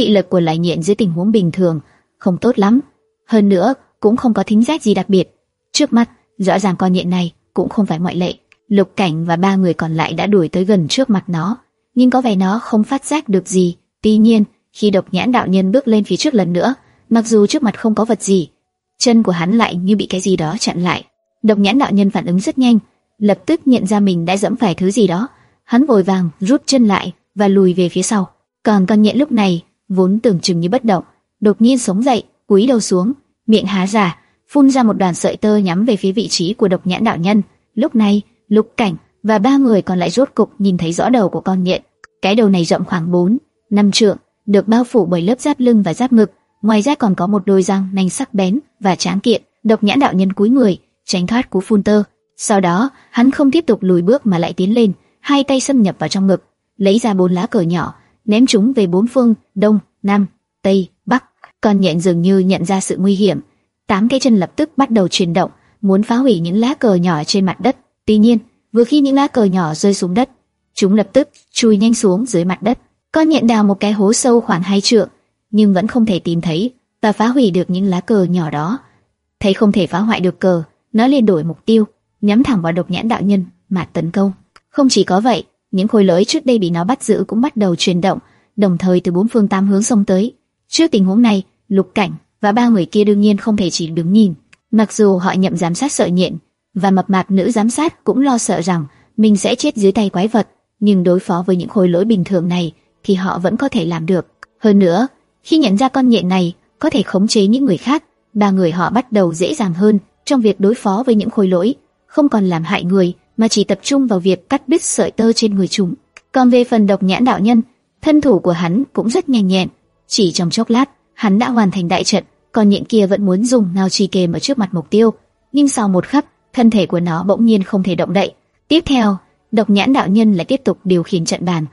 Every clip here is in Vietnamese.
thị lực của lại nhện dưới tình huống bình thường không tốt lắm. Hơn nữa, cũng không có thính giác gì đặc biệt. Trước mắt, rõ ràng con nhện này cũng không phải ngoại lệ. Lục Cảnh và ba người còn lại đã đuổi tới gần trước mặt nó, nhưng có vẻ nó không phát giác được gì. Tuy nhiên, khi độc nhãn đạo nhân bước lên phía trước lần nữa, mặc dù trước mặt không có vật gì, chân của hắn lại như bị cái gì đó chặn lại. Độc nhãn đạo nhân phản ứng rất nhanh, lập tức nhận ra mình đã dẫm phải thứ gì đó. Hắn vội vàng rút chân lại và lùi về phía sau. Còn con nhện lúc này vốn tưởng chừng như bất động, đột nhiên sống dậy, cúi đầu xuống, miệng há ra, phun ra một đoàn sợi tơ nhắm về phía vị trí của độc nhãn đạo nhân. Lúc này, Lục Cảnh và ba người còn lại rốt cục nhìn thấy rõ đầu của con nhện. Cái đầu này rộng khoảng 4, 5 trượng, được bao phủ bởi lớp giáp lưng và giáp ngực, ngoài ra còn có một đôi răng nanh sắc bén và tráng kiện. Độc nhãn đạo nhân cúi người, tránh thoát cú phun tơ. Sau đó, hắn không tiếp tục lùi bước mà lại tiến lên, hai tay xâm nhập vào trong ngực, lấy ra bốn lá cờ nhỏ, ném chúng về bốn phương, đông, nam, tây, bắc. Con nhện dường như nhận ra sự nguy hiểm, tám cái chân lập tức bắt đầu chuyển động, muốn phá hủy những lá cờ nhỏ trên mặt đất. Tuy nhiên, vừa khi những lá cờ nhỏ rơi xuống đất, chúng lập tức chui nhanh xuống dưới mặt đất. Con nhện đào một cái hố sâu khoảng hai trượng, nhưng vẫn không thể tìm thấy và phá hủy được những lá cờ nhỏ đó. Thấy không thể phá hoại được cờ, nó liền đổi mục tiêu, nhắm thẳng vào độc nhãn đạo nhân mà tấn công. Không chỉ có vậy, những khối lỗi trước đây bị nó bắt giữ cũng bắt đầu chuyển động, đồng thời từ bốn phương tám hướng xông tới. Trước tình huống này, Lục Cảnh và ba người kia đương nhiên không thể chỉ đứng nhìn. Mặc dù họ nhậm giám sát sợ nhện và mập mạp nữ giám sát cũng lo sợ rằng mình sẽ chết dưới tay quái vật, nhưng đối phó với những khối lỗi bình thường này thì họ vẫn có thể làm được. Hơn nữa, khi nhận ra con nhện này có thể khống chế những người khác, ba người họ bắt đầu dễ dàng hơn trong việc đối phó với những khối lỗi, không còn làm hại người mà chỉ tập trung vào việc cắt đứt sợi tơ trên người chúng. Còn về phần độc nhãn đạo nhân, thân thủ của hắn cũng rất nhanh nhẹn, chỉ trong chốc lát, hắn đã hoàn thành đại trận, còn nhện kia vẫn muốn dùng ngao chi kềm ở trước mặt mục tiêu, nhưng sau một khắc, thân thể của nó bỗng nhiên không thể động đậy. Tiếp theo, độc nhãn đạo nhân lại tiếp tục điều khiển trận bàn,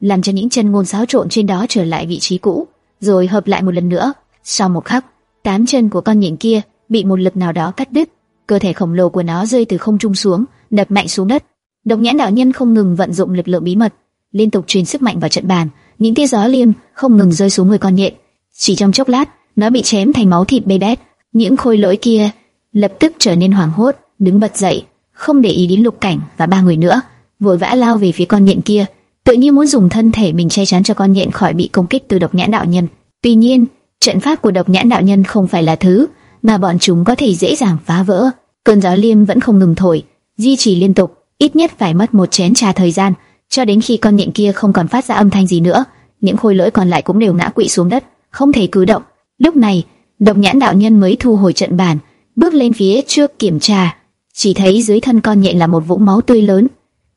làm cho những chân ngôn xáo trộn trên đó trở lại vị trí cũ, rồi hợp lại một lần nữa. Sau một khắc, tám chân của con nhện kia bị một lực nào đó cắt đứt, cơ thể khổng lồ của nó rơi từ không trung xuống, đập mạnh xuống đất. Độc nhãn đạo nhân không ngừng vận dụng lực lượng bí mật, liên tục truyền sức mạnh vào trận bàn, những tia gió liêm không ngừng rơi xuống người con nhện. Chỉ trong chốc lát, nó bị chém thành máu thịt bê bét. Những khôi lỗi kia lập tức trở nên hoảng hốt, đứng bật dậy, không để ý đến lục cảnh và ba người nữa, vội vã lao về phía con nhện kia, tự nhiên muốn dùng thân thể mình che chắn cho con nhện khỏi bị công kích từ độc nhãn đạo nhân. Tuy nhiên, trận pháp của độc nhãn đạo nhân không phải là thứ mà bọn chúng có thể dễ dàng phá vỡ. Cơn gió liêm vẫn không ngừng thổi, duy trì liên tục, ít nhất phải mất một chén trà thời gian, cho đến khi con nhện kia không còn phát ra âm thanh gì nữa, những khối lỗi còn lại cũng đều ngã quỵ xuống đất, không thể cử động. Lúc này, độc nhãn đạo nhân mới thu hồi trận bàn, bước lên phía trước kiểm tra, chỉ thấy dưới thân con nhện là một vũng máu tươi lớn,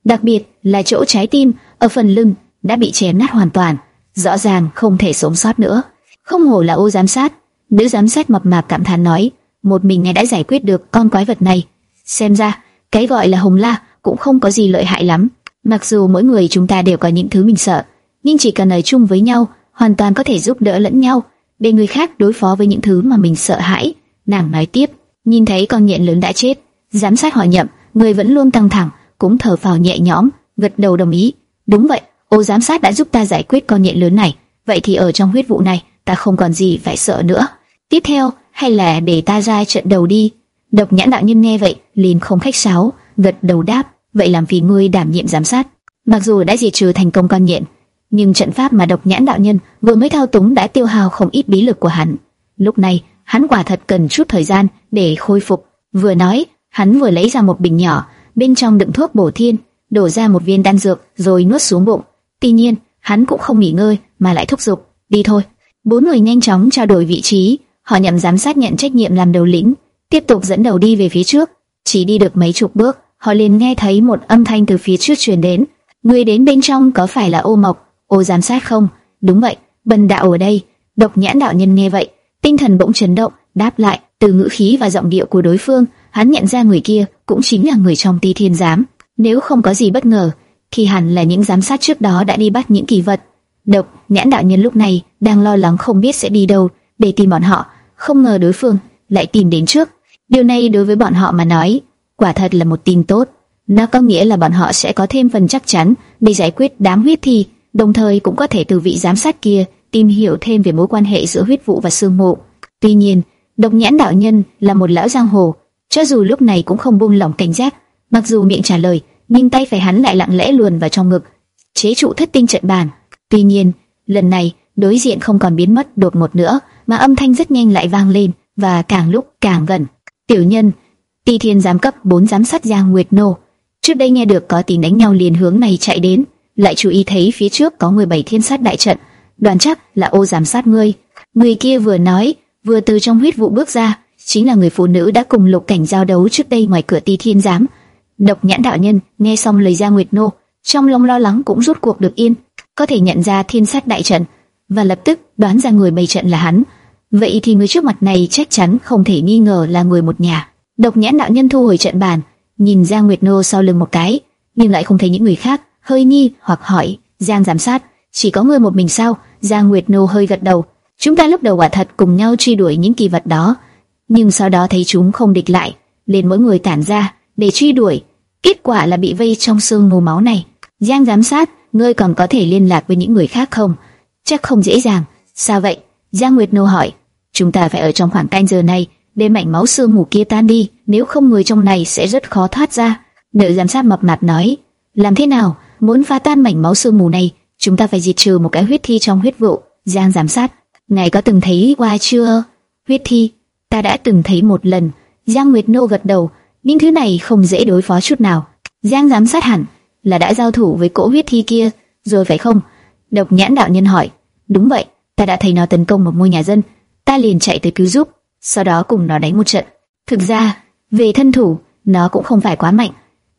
đặc biệt là chỗ trái tim ở phần lưng đã bị chém nát hoàn toàn, rõ ràng không thể sống sót nữa. Không hổ là ô giám sát, nữ giám sát mập mạp cảm thán nói, một mình ngài đã giải quyết được con quái vật này. Xem ra, cái gọi là hồng la cũng không có gì lợi hại lắm. Mặc dù mỗi người chúng ta đều có những thứ mình sợ, nhưng chỉ cần ở chung với nhau, hoàn toàn có thể giúp đỡ lẫn nhau, để người khác đối phó với những thứ mà mình sợ hãi. Nàng nói tiếp, nhìn thấy con nhện lớn đã chết, giám sát hỏi nhậm, người vẫn luôn căng thẳng, cũng thở phào nhẹ nhõm, gật đầu đồng ý. Đúng vậy, ô giám sát đã giúp ta giải quyết con nhện lớn này, vậy thì ở trong huyết vụ này, ta không còn gì phải sợ nữa. Tiếp theo, hay là để ta ra trận đầu đi. Độc nhãn đạo nhân nghe vậy, liền không khách sáo, gật đầu đáp, vậy làm phiền ngươi đảm nhiệm giám sát. Mặc dù đã diệt trừ thành công con nhện, nhưng trận pháp mà độc nhãn đạo nhân vừa mới thao túng đã tiêu hao không ít bí lực của hắn. Lúc này, hắn quả thật cần chút thời gian để khôi phục. Vừa nói, hắn vừa lấy ra một bình nhỏ, bên trong đựng thuốc bổ thiên, đổ ra một viên đan dược rồi nuốt xuống bụng. Tuy nhiên, hắn cũng không nghỉ ngơi mà lại thúc giục, đi thôi. Bốn người nhanh chóng trao đổi vị trí, họ nhậm giám sát nhận trách nhiệm làm đầu lĩnh, tiếp tục dẫn đầu đi về phía trước. Chỉ đi được mấy chục bước, họ liền nghe thấy một âm thanh từ phía trước truyền đến. Người đến bên trong có phải là ô mộc, ô giám sát không? Đúng vậy, bần đạo ở đây. Độc nhãn đạo nhân nghe vậy, tinh thần bỗng chấn động, đáp lại từ ngữ khí và giọng điệu của đối phương, hắn nhận ra người kia cũng chính là người trong ti thiên giám. Nếu không có gì bất ngờ, thì hẳn là những giám sát trước đó đã đi bắt những kỳ vật. Độc nhãn đạo nhân lúc này đang lo lắng không biết sẽ đi đâu để tìm bọn họ, không ngờ đối phương lại tìm đến trước. Điều này đối với bọn họ mà nói, quả thật là một tin tốt. Nó có nghĩa là bọn họ sẽ có thêm phần chắc chắn để giải quyết đám huyết thi, đồng thời cũng có thể từ vị giám sát kia tìm hiểu thêm về mối quan hệ giữa huyết vụ và sương mộ. Tuy nhiên, độc nhãn đạo nhân là một lão giang hồ, cho dù lúc này cũng không buông lỏng cảnh giác, mặc dù miệng trả lời, nhưng tay phải hắn lại lặng lẽ luồn vào trong ngực, chế trụ thất tinh trận bàn. Tuy nhiên, lần này đối diện không còn biến mất đột ngột nữa, mà âm thanh rất nhanh lại vang lên và càng lúc càng gần. Tiểu nhân, Ti Thiên giám cấp 4 giám sát Giang Nguyệt Nô, trước đây nghe được có tiếng đánh nhau liền hướng này chạy đến, lại chú ý thấy phía trước có 17 thiên sát đại trận, đoàn chắc là ô giám sát ngươi. Người kia vừa nói, vừa từ trong huyết vụ bước ra, chính là người phụ nữ đã cùng Lục Cảnh giao đấu trước đây ngoài cửa Ti Thiên giám. Độc Nhãn đạo nhân nghe xong lời Giang Nguyệt Nô, trong lòng lo lắng cũng rút cuộc được yên, có thể nhận ra thiên sát đại trận và lập tức đoán ra người bày trận là hắn. Vậy thì người trước mặt này chắc chắn không thể nghi ngờ là người một nhà. Độc nhãn đạo nhân thu hồi trận bàn, nhìn Giang Nguyệt Nô sau lưng một cái, nhưng lại không thấy những người khác, hơi nghi hoặc hỏi, Giang giám sát, chỉ có người một mình sao? Giang Nguyệt Nô hơi gật đầu, chúng ta lúc đầu quả thật cùng nhau truy đuổi những kỳ vật đó, nhưng sau đó thấy chúng không địch lại, liền mỗi người tản ra để truy đuổi, kết quả là bị vây trong sương mù máu này. Giang giám sát, ngươi còn có thể liên lạc với những người khác không? Chắc không dễ dàng. Sao vậy? Giang Nguyệt Nô hỏi. Chúng ta phải ở trong khoảng canh giờ này để mảnh máu xương mù kia tan đi, nếu không người trong này sẽ rất khó thoát ra. Nữ giám sát mập mạp nói, làm thế nào? Muốn phá tan mảnh máu xương mù này, chúng ta phải diệt trừ một cái huyết thi trong huyết vụ. Giang giám sát, ngài có từng thấy qua chưa? Huyết thi, ta đã từng thấy một lần. Giang Nguyệt Nô gật đầu, những thứ này không dễ đối phó chút nào. Giang giám sát hẳn là đã giao thủ với cỗ huyết thi kia, rồi phải không? Độc nhãn đạo nhân hỏi. Đúng vậy, ta đã thấy nó tấn công một ngôi nhà dân, ta liền chạy tới cứu giúp, sau đó cùng nó đánh một trận. Thực ra, về thân thủ, nó cũng không phải quá mạnh,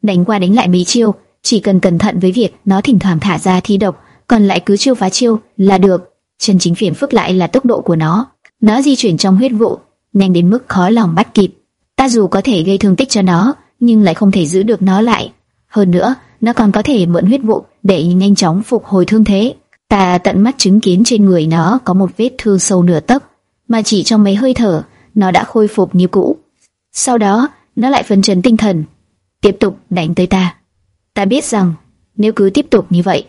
đánh qua đánh lại mấy chiêu, chỉ cần cẩn thận với việc nó thỉnh thoảng thả ra thi độc, còn lại cứ chiêu phá chiêu là được. Chân chính phiền phức lại là tốc độ của nó. Nó di chuyển trong huyết vụ, nhanh đến mức khó lòng bắt kịp. Ta dù có thể gây thương tích cho nó, nhưng lại không thể giữ được nó lại. Hơn nữa, nó còn có thể mượn huyết vụ để nhanh chóng phục hồi thương thế. Ta tận mắt chứng kiến trên người nó có một vết thương sâu nửa tấc, mà chỉ trong mấy hơi thở, nó đã khôi phục như cũ. Sau đó, nó lại phấn chấn tinh thần, tiếp tục đánh tới ta. Ta biết rằng, nếu cứ tiếp tục như vậy,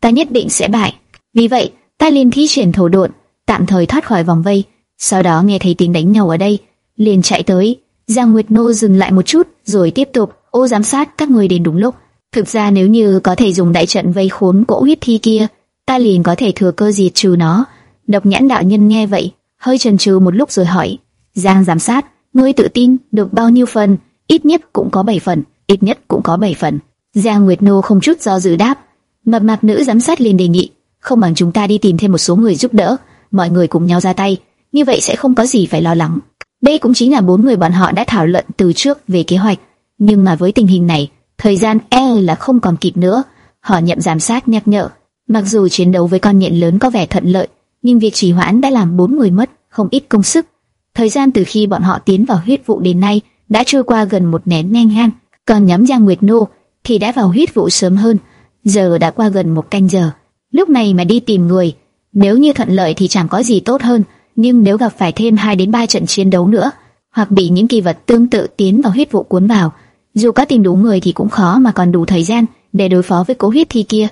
ta nhất định sẽ bại. Vì vậy, ta liền thi triển thổ độn, tạm thời thoát khỏi vòng vây. Sau đó nghe thấy tiếng đánh nhau ở đây, liền chạy tới. Giang Nguyệt Nô dừng lại một chút, rồi tiếp tục. Ô giám sát các người đến đúng lúc. Thực ra nếu như có thể dùng đại trận vây khốn cỗ huyết thi kia, ta liền có thể thừa cơ diệt trừ nó. Độc nhãn đạo nhân nghe vậy, hơi chần chừ một lúc rồi hỏi, Giang giám sát, ngươi tự tin được bao nhiêu phần? Ít nhất cũng có 7 phần, ít nhất cũng có 7 phần. Giang Nguyệt Nô không chút do dự đáp, mập mạp nữ giám sát liền đề nghị, không bằng chúng ta đi tìm thêm một số người giúp đỡ, mọi người cùng nhau ra tay, như vậy sẽ không có gì phải lo lắng. Đây cũng chính là bốn người bọn họ đã thảo luận từ trước về kế hoạch, nhưng mà với tình hình này, thời gian e là không còn kịp nữa. Họ nhậm giám sát nhắc nhở, mặc dù chiến đấu với con nhện lớn có vẻ thuận lợi, nhưng việc trì hoãn đã làm bốn người mất không ít công sức. Thời gian từ khi bọn họ tiến vào huyết vụ đến nay đã trôi qua gần một nén nhang han, còn nhắm Giang Nguyệt Nô thì đã vào huyết vụ sớm hơn, giờ đã qua gần một canh giờ. Lúc này mà đi tìm người, nếu như thuận lợi thì chẳng có gì tốt hơn, nhưng nếu gặp phải thêm 2 đến 3 trận chiến đấu nữa, hoặc bị những kỳ vật tương tự tiến vào huyết vụ cuốn vào, dù có tìm đủ người thì cũng khó mà còn đủ thời gian để đối phó với cố huyết thi kia.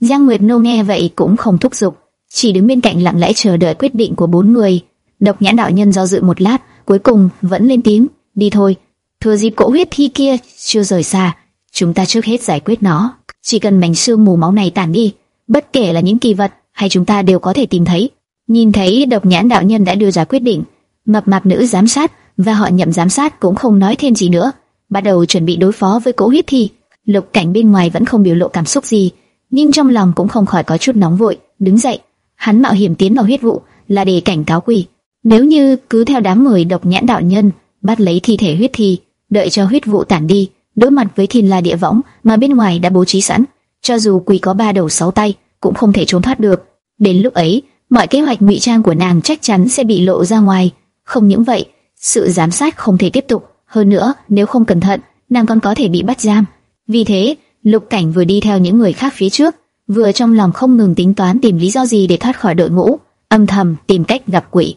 Giang Nguyệt Nô nghe vậy cũng không thúc giục, chỉ đứng bên cạnh lặng lẽ chờ đợi quyết định của bốn người. Độc nhãn đạo nhân do dự một lát, cuối cùng vẫn lên tiếng, đi thôi. Thừa dịp cỗ huyết thi kia chưa rời xa, chúng ta trước hết giải quyết nó. Chỉ cần mảnh xương mù máu này tản đi, bất kể là những kỳ vật hay chúng ta đều có thể tìm thấy. Nhìn thấy độc nhãn đạo nhân đã đưa ra quyết định, mập mạp nữ giám sát và họ nhậm giám sát cũng không nói thêm gì nữa, bắt đầu chuẩn bị đối phó với cỗ huyết thi. Lục cảnh bên ngoài vẫn không biểu lộ cảm xúc gì, nhưng trong lòng cũng không khỏi có chút nóng vội, đứng dậy, hắn mạo hiểm tiến vào huyết vụ là để cảnh cáo quỷ. Nếu như cứ theo đám người độc nhãn đạo nhân bắt lấy thi thể huyết thi, đợi cho huyết vụ tản đi, đối mặt với thiên la địa võng mà bên ngoài đã bố trí sẵn, cho dù quỷ có ba đầu sáu tay cũng không thể trốn thoát được. Đến lúc ấy, mọi kế hoạch ngụy trang của nàng chắc chắn sẽ bị lộ ra ngoài. Không những vậy, sự giám sát không thể tiếp tục. Hơn nữa, nếu không cẩn thận, nàng còn có thể bị bắt giam. Vì thế, Lục Cảnh vừa đi theo những người khác phía trước, vừa trong lòng không ngừng tính toán tìm lý do gì để thoát khỏi đội ngũ, âm thầm tìm cách gặp quỷ.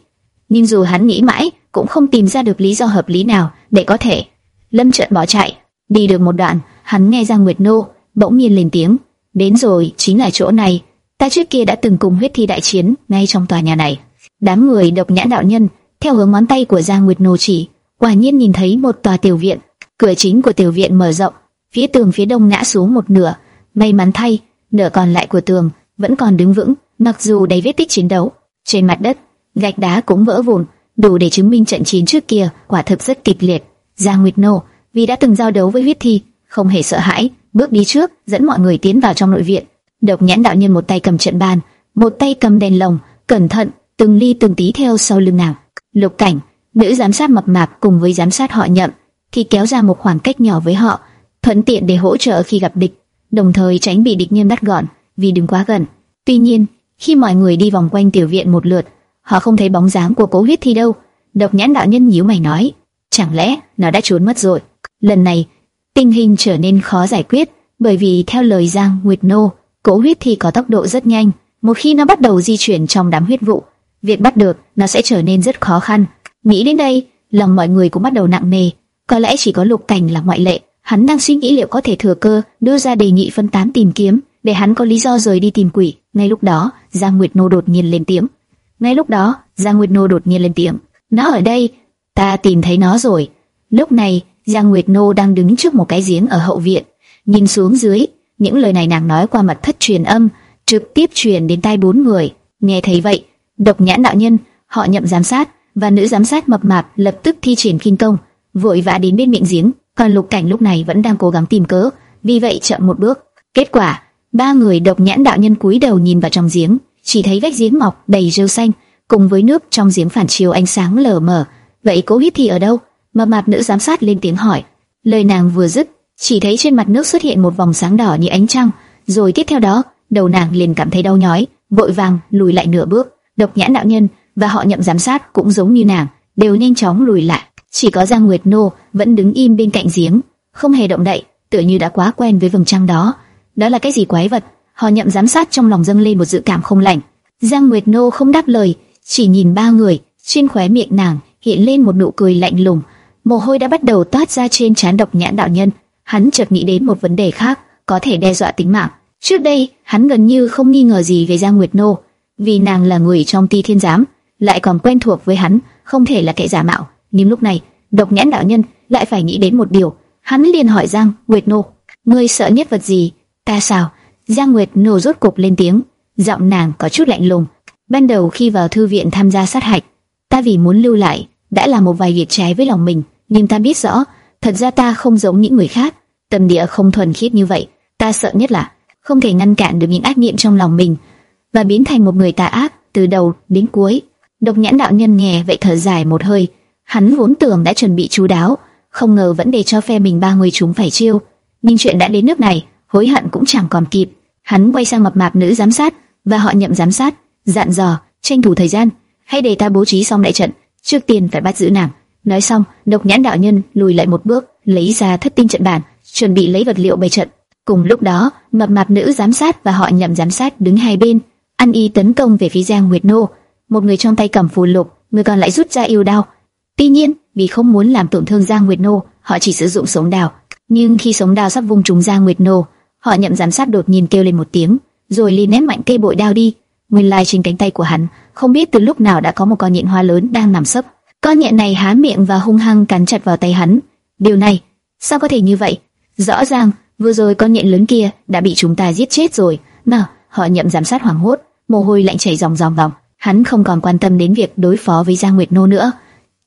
Nhưng dù hắn nghĩ mãi, cũng không tìm ra được lý do hợp lý nào để có thể lâm trận bỏ chạy. Đi được một đoạn, hắn nghe ra Nguyệt Nô bỗng nhiên lên tiếng, đến rồi, chính là chỗ này. Ta trước kia đã từng cùng huyết thi đại chiến ngay trong tòa nhà này. Đám người độc nhãn đạo nhân theo hướng ngón tay của Giang Nguyệt Nô chỉ, quả nhiên nhìn thấy một tòa tiểu viện. Cửa chính của tiểu viện mở rộng, phía tường phía đông ngã xuống một nửa. May mắn thay, nửa còn lại của tường vẫn còn đứng vững, mặc dù đầy vết tích chiến đấu. Trên mặt đất, gạch đá cũng vỡ vụn, đủ để chứng minh trận chiến trước kia quả thực rất kịch liệt. Giang Nguyệt Nô vì đã từng giao đấu với huyết thi, không hề sợ hãi, bước đi trước, dẫn mọi người tiến vào trong nội viện. Độc nhãn đạo nhân một tay cầm trận bàn, một tay cầm đèn lồng, cẩn thận, từng ly từng tí theo sau lưng nàng. Lục cảnh, nữ giám sát mập mạp cùng với giám sát họ nhậm, thì kéo ra một khoảng cách nhỏ với họ, thuận tiện để hỗ trợ khi gặp địch, đồng thời tránh bị địch nhân bắt gọn, vì đừng quá gần. Tuy nhiên, khi mọi người đi vòng quanh tiểu viện một lượt, họ không thấy bóng dáng của cố huyết thi đâu. Độc nhãn đạo nhân nhíu mày nói, chẳng lẽ nó đã trốn mất rồi? Lần này, tình hình trở nên khó giải quyết, bởi vì theo lời Giang Nguyệt Nô, cố huyết thi có tốc độ rất nhanh, một khi nó bắt đầu di chuyển trong đám huyết vụ, việc bắt được nó sẽ trở nên rất khó khăn. Nghĩ đến đây, lòng mọi người cũng bắt đầu nặng nề. Có lẽ chỉ có Lục Cảnh là ngoại lệ. Hắn đang suy nghĩ liệu có thể thừa cơ đưa ra đề nghị phân tán tìm kiếm, để hắn có lý do rời đi tìm quỷ. Ngay lúc đó, Giang Nguyệt Nô đột nhiên lên tiếng. Ngay lúc đó, Giang Nguyệt Nô đột nhiên lên tiếng. Nó ở đây, ta tìm thấy nó rồi. Lúc này, Giang Nguyệt Nô đang đứng trước một cái giếng ở hậu viện, nhìn xuống dưới. Những lời này nàng nói qua mật thất truyền âm, trực tiếp truyền đến tai bốn người. Nghe thấy vậy, độc nhãn đạo nhân, họ nhậm giám sát và nữ giám sát mập mạp lập tức thi triển kinh công, vội vã đến bên miệng giếng. Còn Lục Cảnh lúc này vẫn đang cố gắng tìm cớ, vì vậy chậm một bước. Kết quả, ba người độc nhãn đạo nhân cúi đầu nhìn vào trong giếng, chỉ thấy vách giếng mọc đầy rêu xanh, cùng với nước trong giếng phản chiếu ánh sáng lờ mờ. Vậy cố hít thì ở đâu? Mập mạp nữ giám sát lên tiếng hỏi. Lời nàng vừa dứt, chỉ thấy trên mặt nước xuất hiện một vòng sáng đỏ như ánh trăng, rồi tiếp theo đó, đầu nàng liền cảm thấy đau nhói, vội vàng lùi lại nửa bước. Độc nhãn đạo nhân và họ nhậm giám sát cũng giống như nàng, đều nhanh chóng lùi lại. Chỉ có Giang Nguyệt Nô vẫn đứng im bên cạnh giếng, không hề động đậy, tựa như đã quá quen với vầng trăng đó. Đó là cái gì quái vật? Họ nhậm giám sát trong lòng dâng lên một dự cảm không lành. Giang Nguyệt Nô không đáp lời, chỉ nhìn ba người, trên khóe miệng nàng hiện lên một nụ cười lạnh lùng. Mồ hôi đã bắt đầu toát ra trên trán độc nhãn đạo nhân. Hắn chợt nghĩ đến một vấn đề khác, có thể đe dọa tính mạng. Trước đây, hắn gần như không nghi ngờ gì về Giang Nguyệt Nô, vì nàng là người trong Ti Thiên Giám, lại còn quen thuộc với hắn, không thể là kẻ giả mạo. Nhưng lúc này, độc nhãn đạo nhân lại phải nghĩ đến một điều. Hắn liền hỏi Giang Nguyệt Nô, ngươi sợ nhất vật gì? Ta sao? Giang Nguyệt Nô rốt cục lên tiếng, giọng nàng có chút lạnh lùng. Ban đầu khi vào thư viện tham gia sát hạch, ta vì muốn lưu lại, đã làm một vài việc trái với lòng mình, nhưng ta biết rõ, thật ra ta không giống những người khác, tâm địa không thuần khiết như vậy. Ta sợ nhất là không thể ngăn cản được những ác niệm trong lòng mình và biến thành một người tà ác từ đầu đến cuối. Độc nhãn đạo nhân nghe vậy thở dài một hơi, hắn vốn tưởng đã chuẩn bị chú đáo, không ngờ vẫn để cho phe mình ba người chúng phải chiêu. Nhưng chuyện đã đến nước này, hối hận cũng chẳng còn kịp. Hắn quay sang mập mạp nữ giám sát và họ nhậm giám sát, dặn dò, tranh thủ thời gian, hãy để ta bố trí xong đại trận, trước tiên phải bắt giữ nàng. Nói xong, độc nhãn đạo nhân lùi lại một bước, lấy ra thất tinh trận bản, chuẩn bị lấy vật liệu bày trận. Cùng lúc đó, mập mạp nữ giám sát và họ nhậm giám sát đứng hai bên, ăn y tấn công về phía Giang Nguyệt Nô. Một người trong tay cầm phù lục, người còn lại rút ra yêu đao. Tuy nhiên, vì không muốn làm tổn thương Giang Nguyệt Nô, họ chỉ sử dụng sống đào. Nhưng khi sống đào sắp vung trúng Giang Nguyệt Nô, họ nhậm giám sát đột nhiên kêu lên một tiếng, rồi liền ném mạnh cây bội đao đi. Nguyên lai trên cánh tay của hắn, không biết từ lúc nào đã có một con nhện hoa lớn đang nằm sấp. Con nhện này há miệng và hung hăng cắn chặt vào tay hắn. Điều này, sao có thể như vậy? Rõ ràng, vừa rồi con nhện lớn kia đã bị chúng ta giết chết rồi. Nào, họ nhậm giám sát hoảng hốt, mồ hôi lạnh chảy ròng ròng vòng. Hắn không còn quan tâm đến việc đối phó với Giang Nguyệt Nô nữa,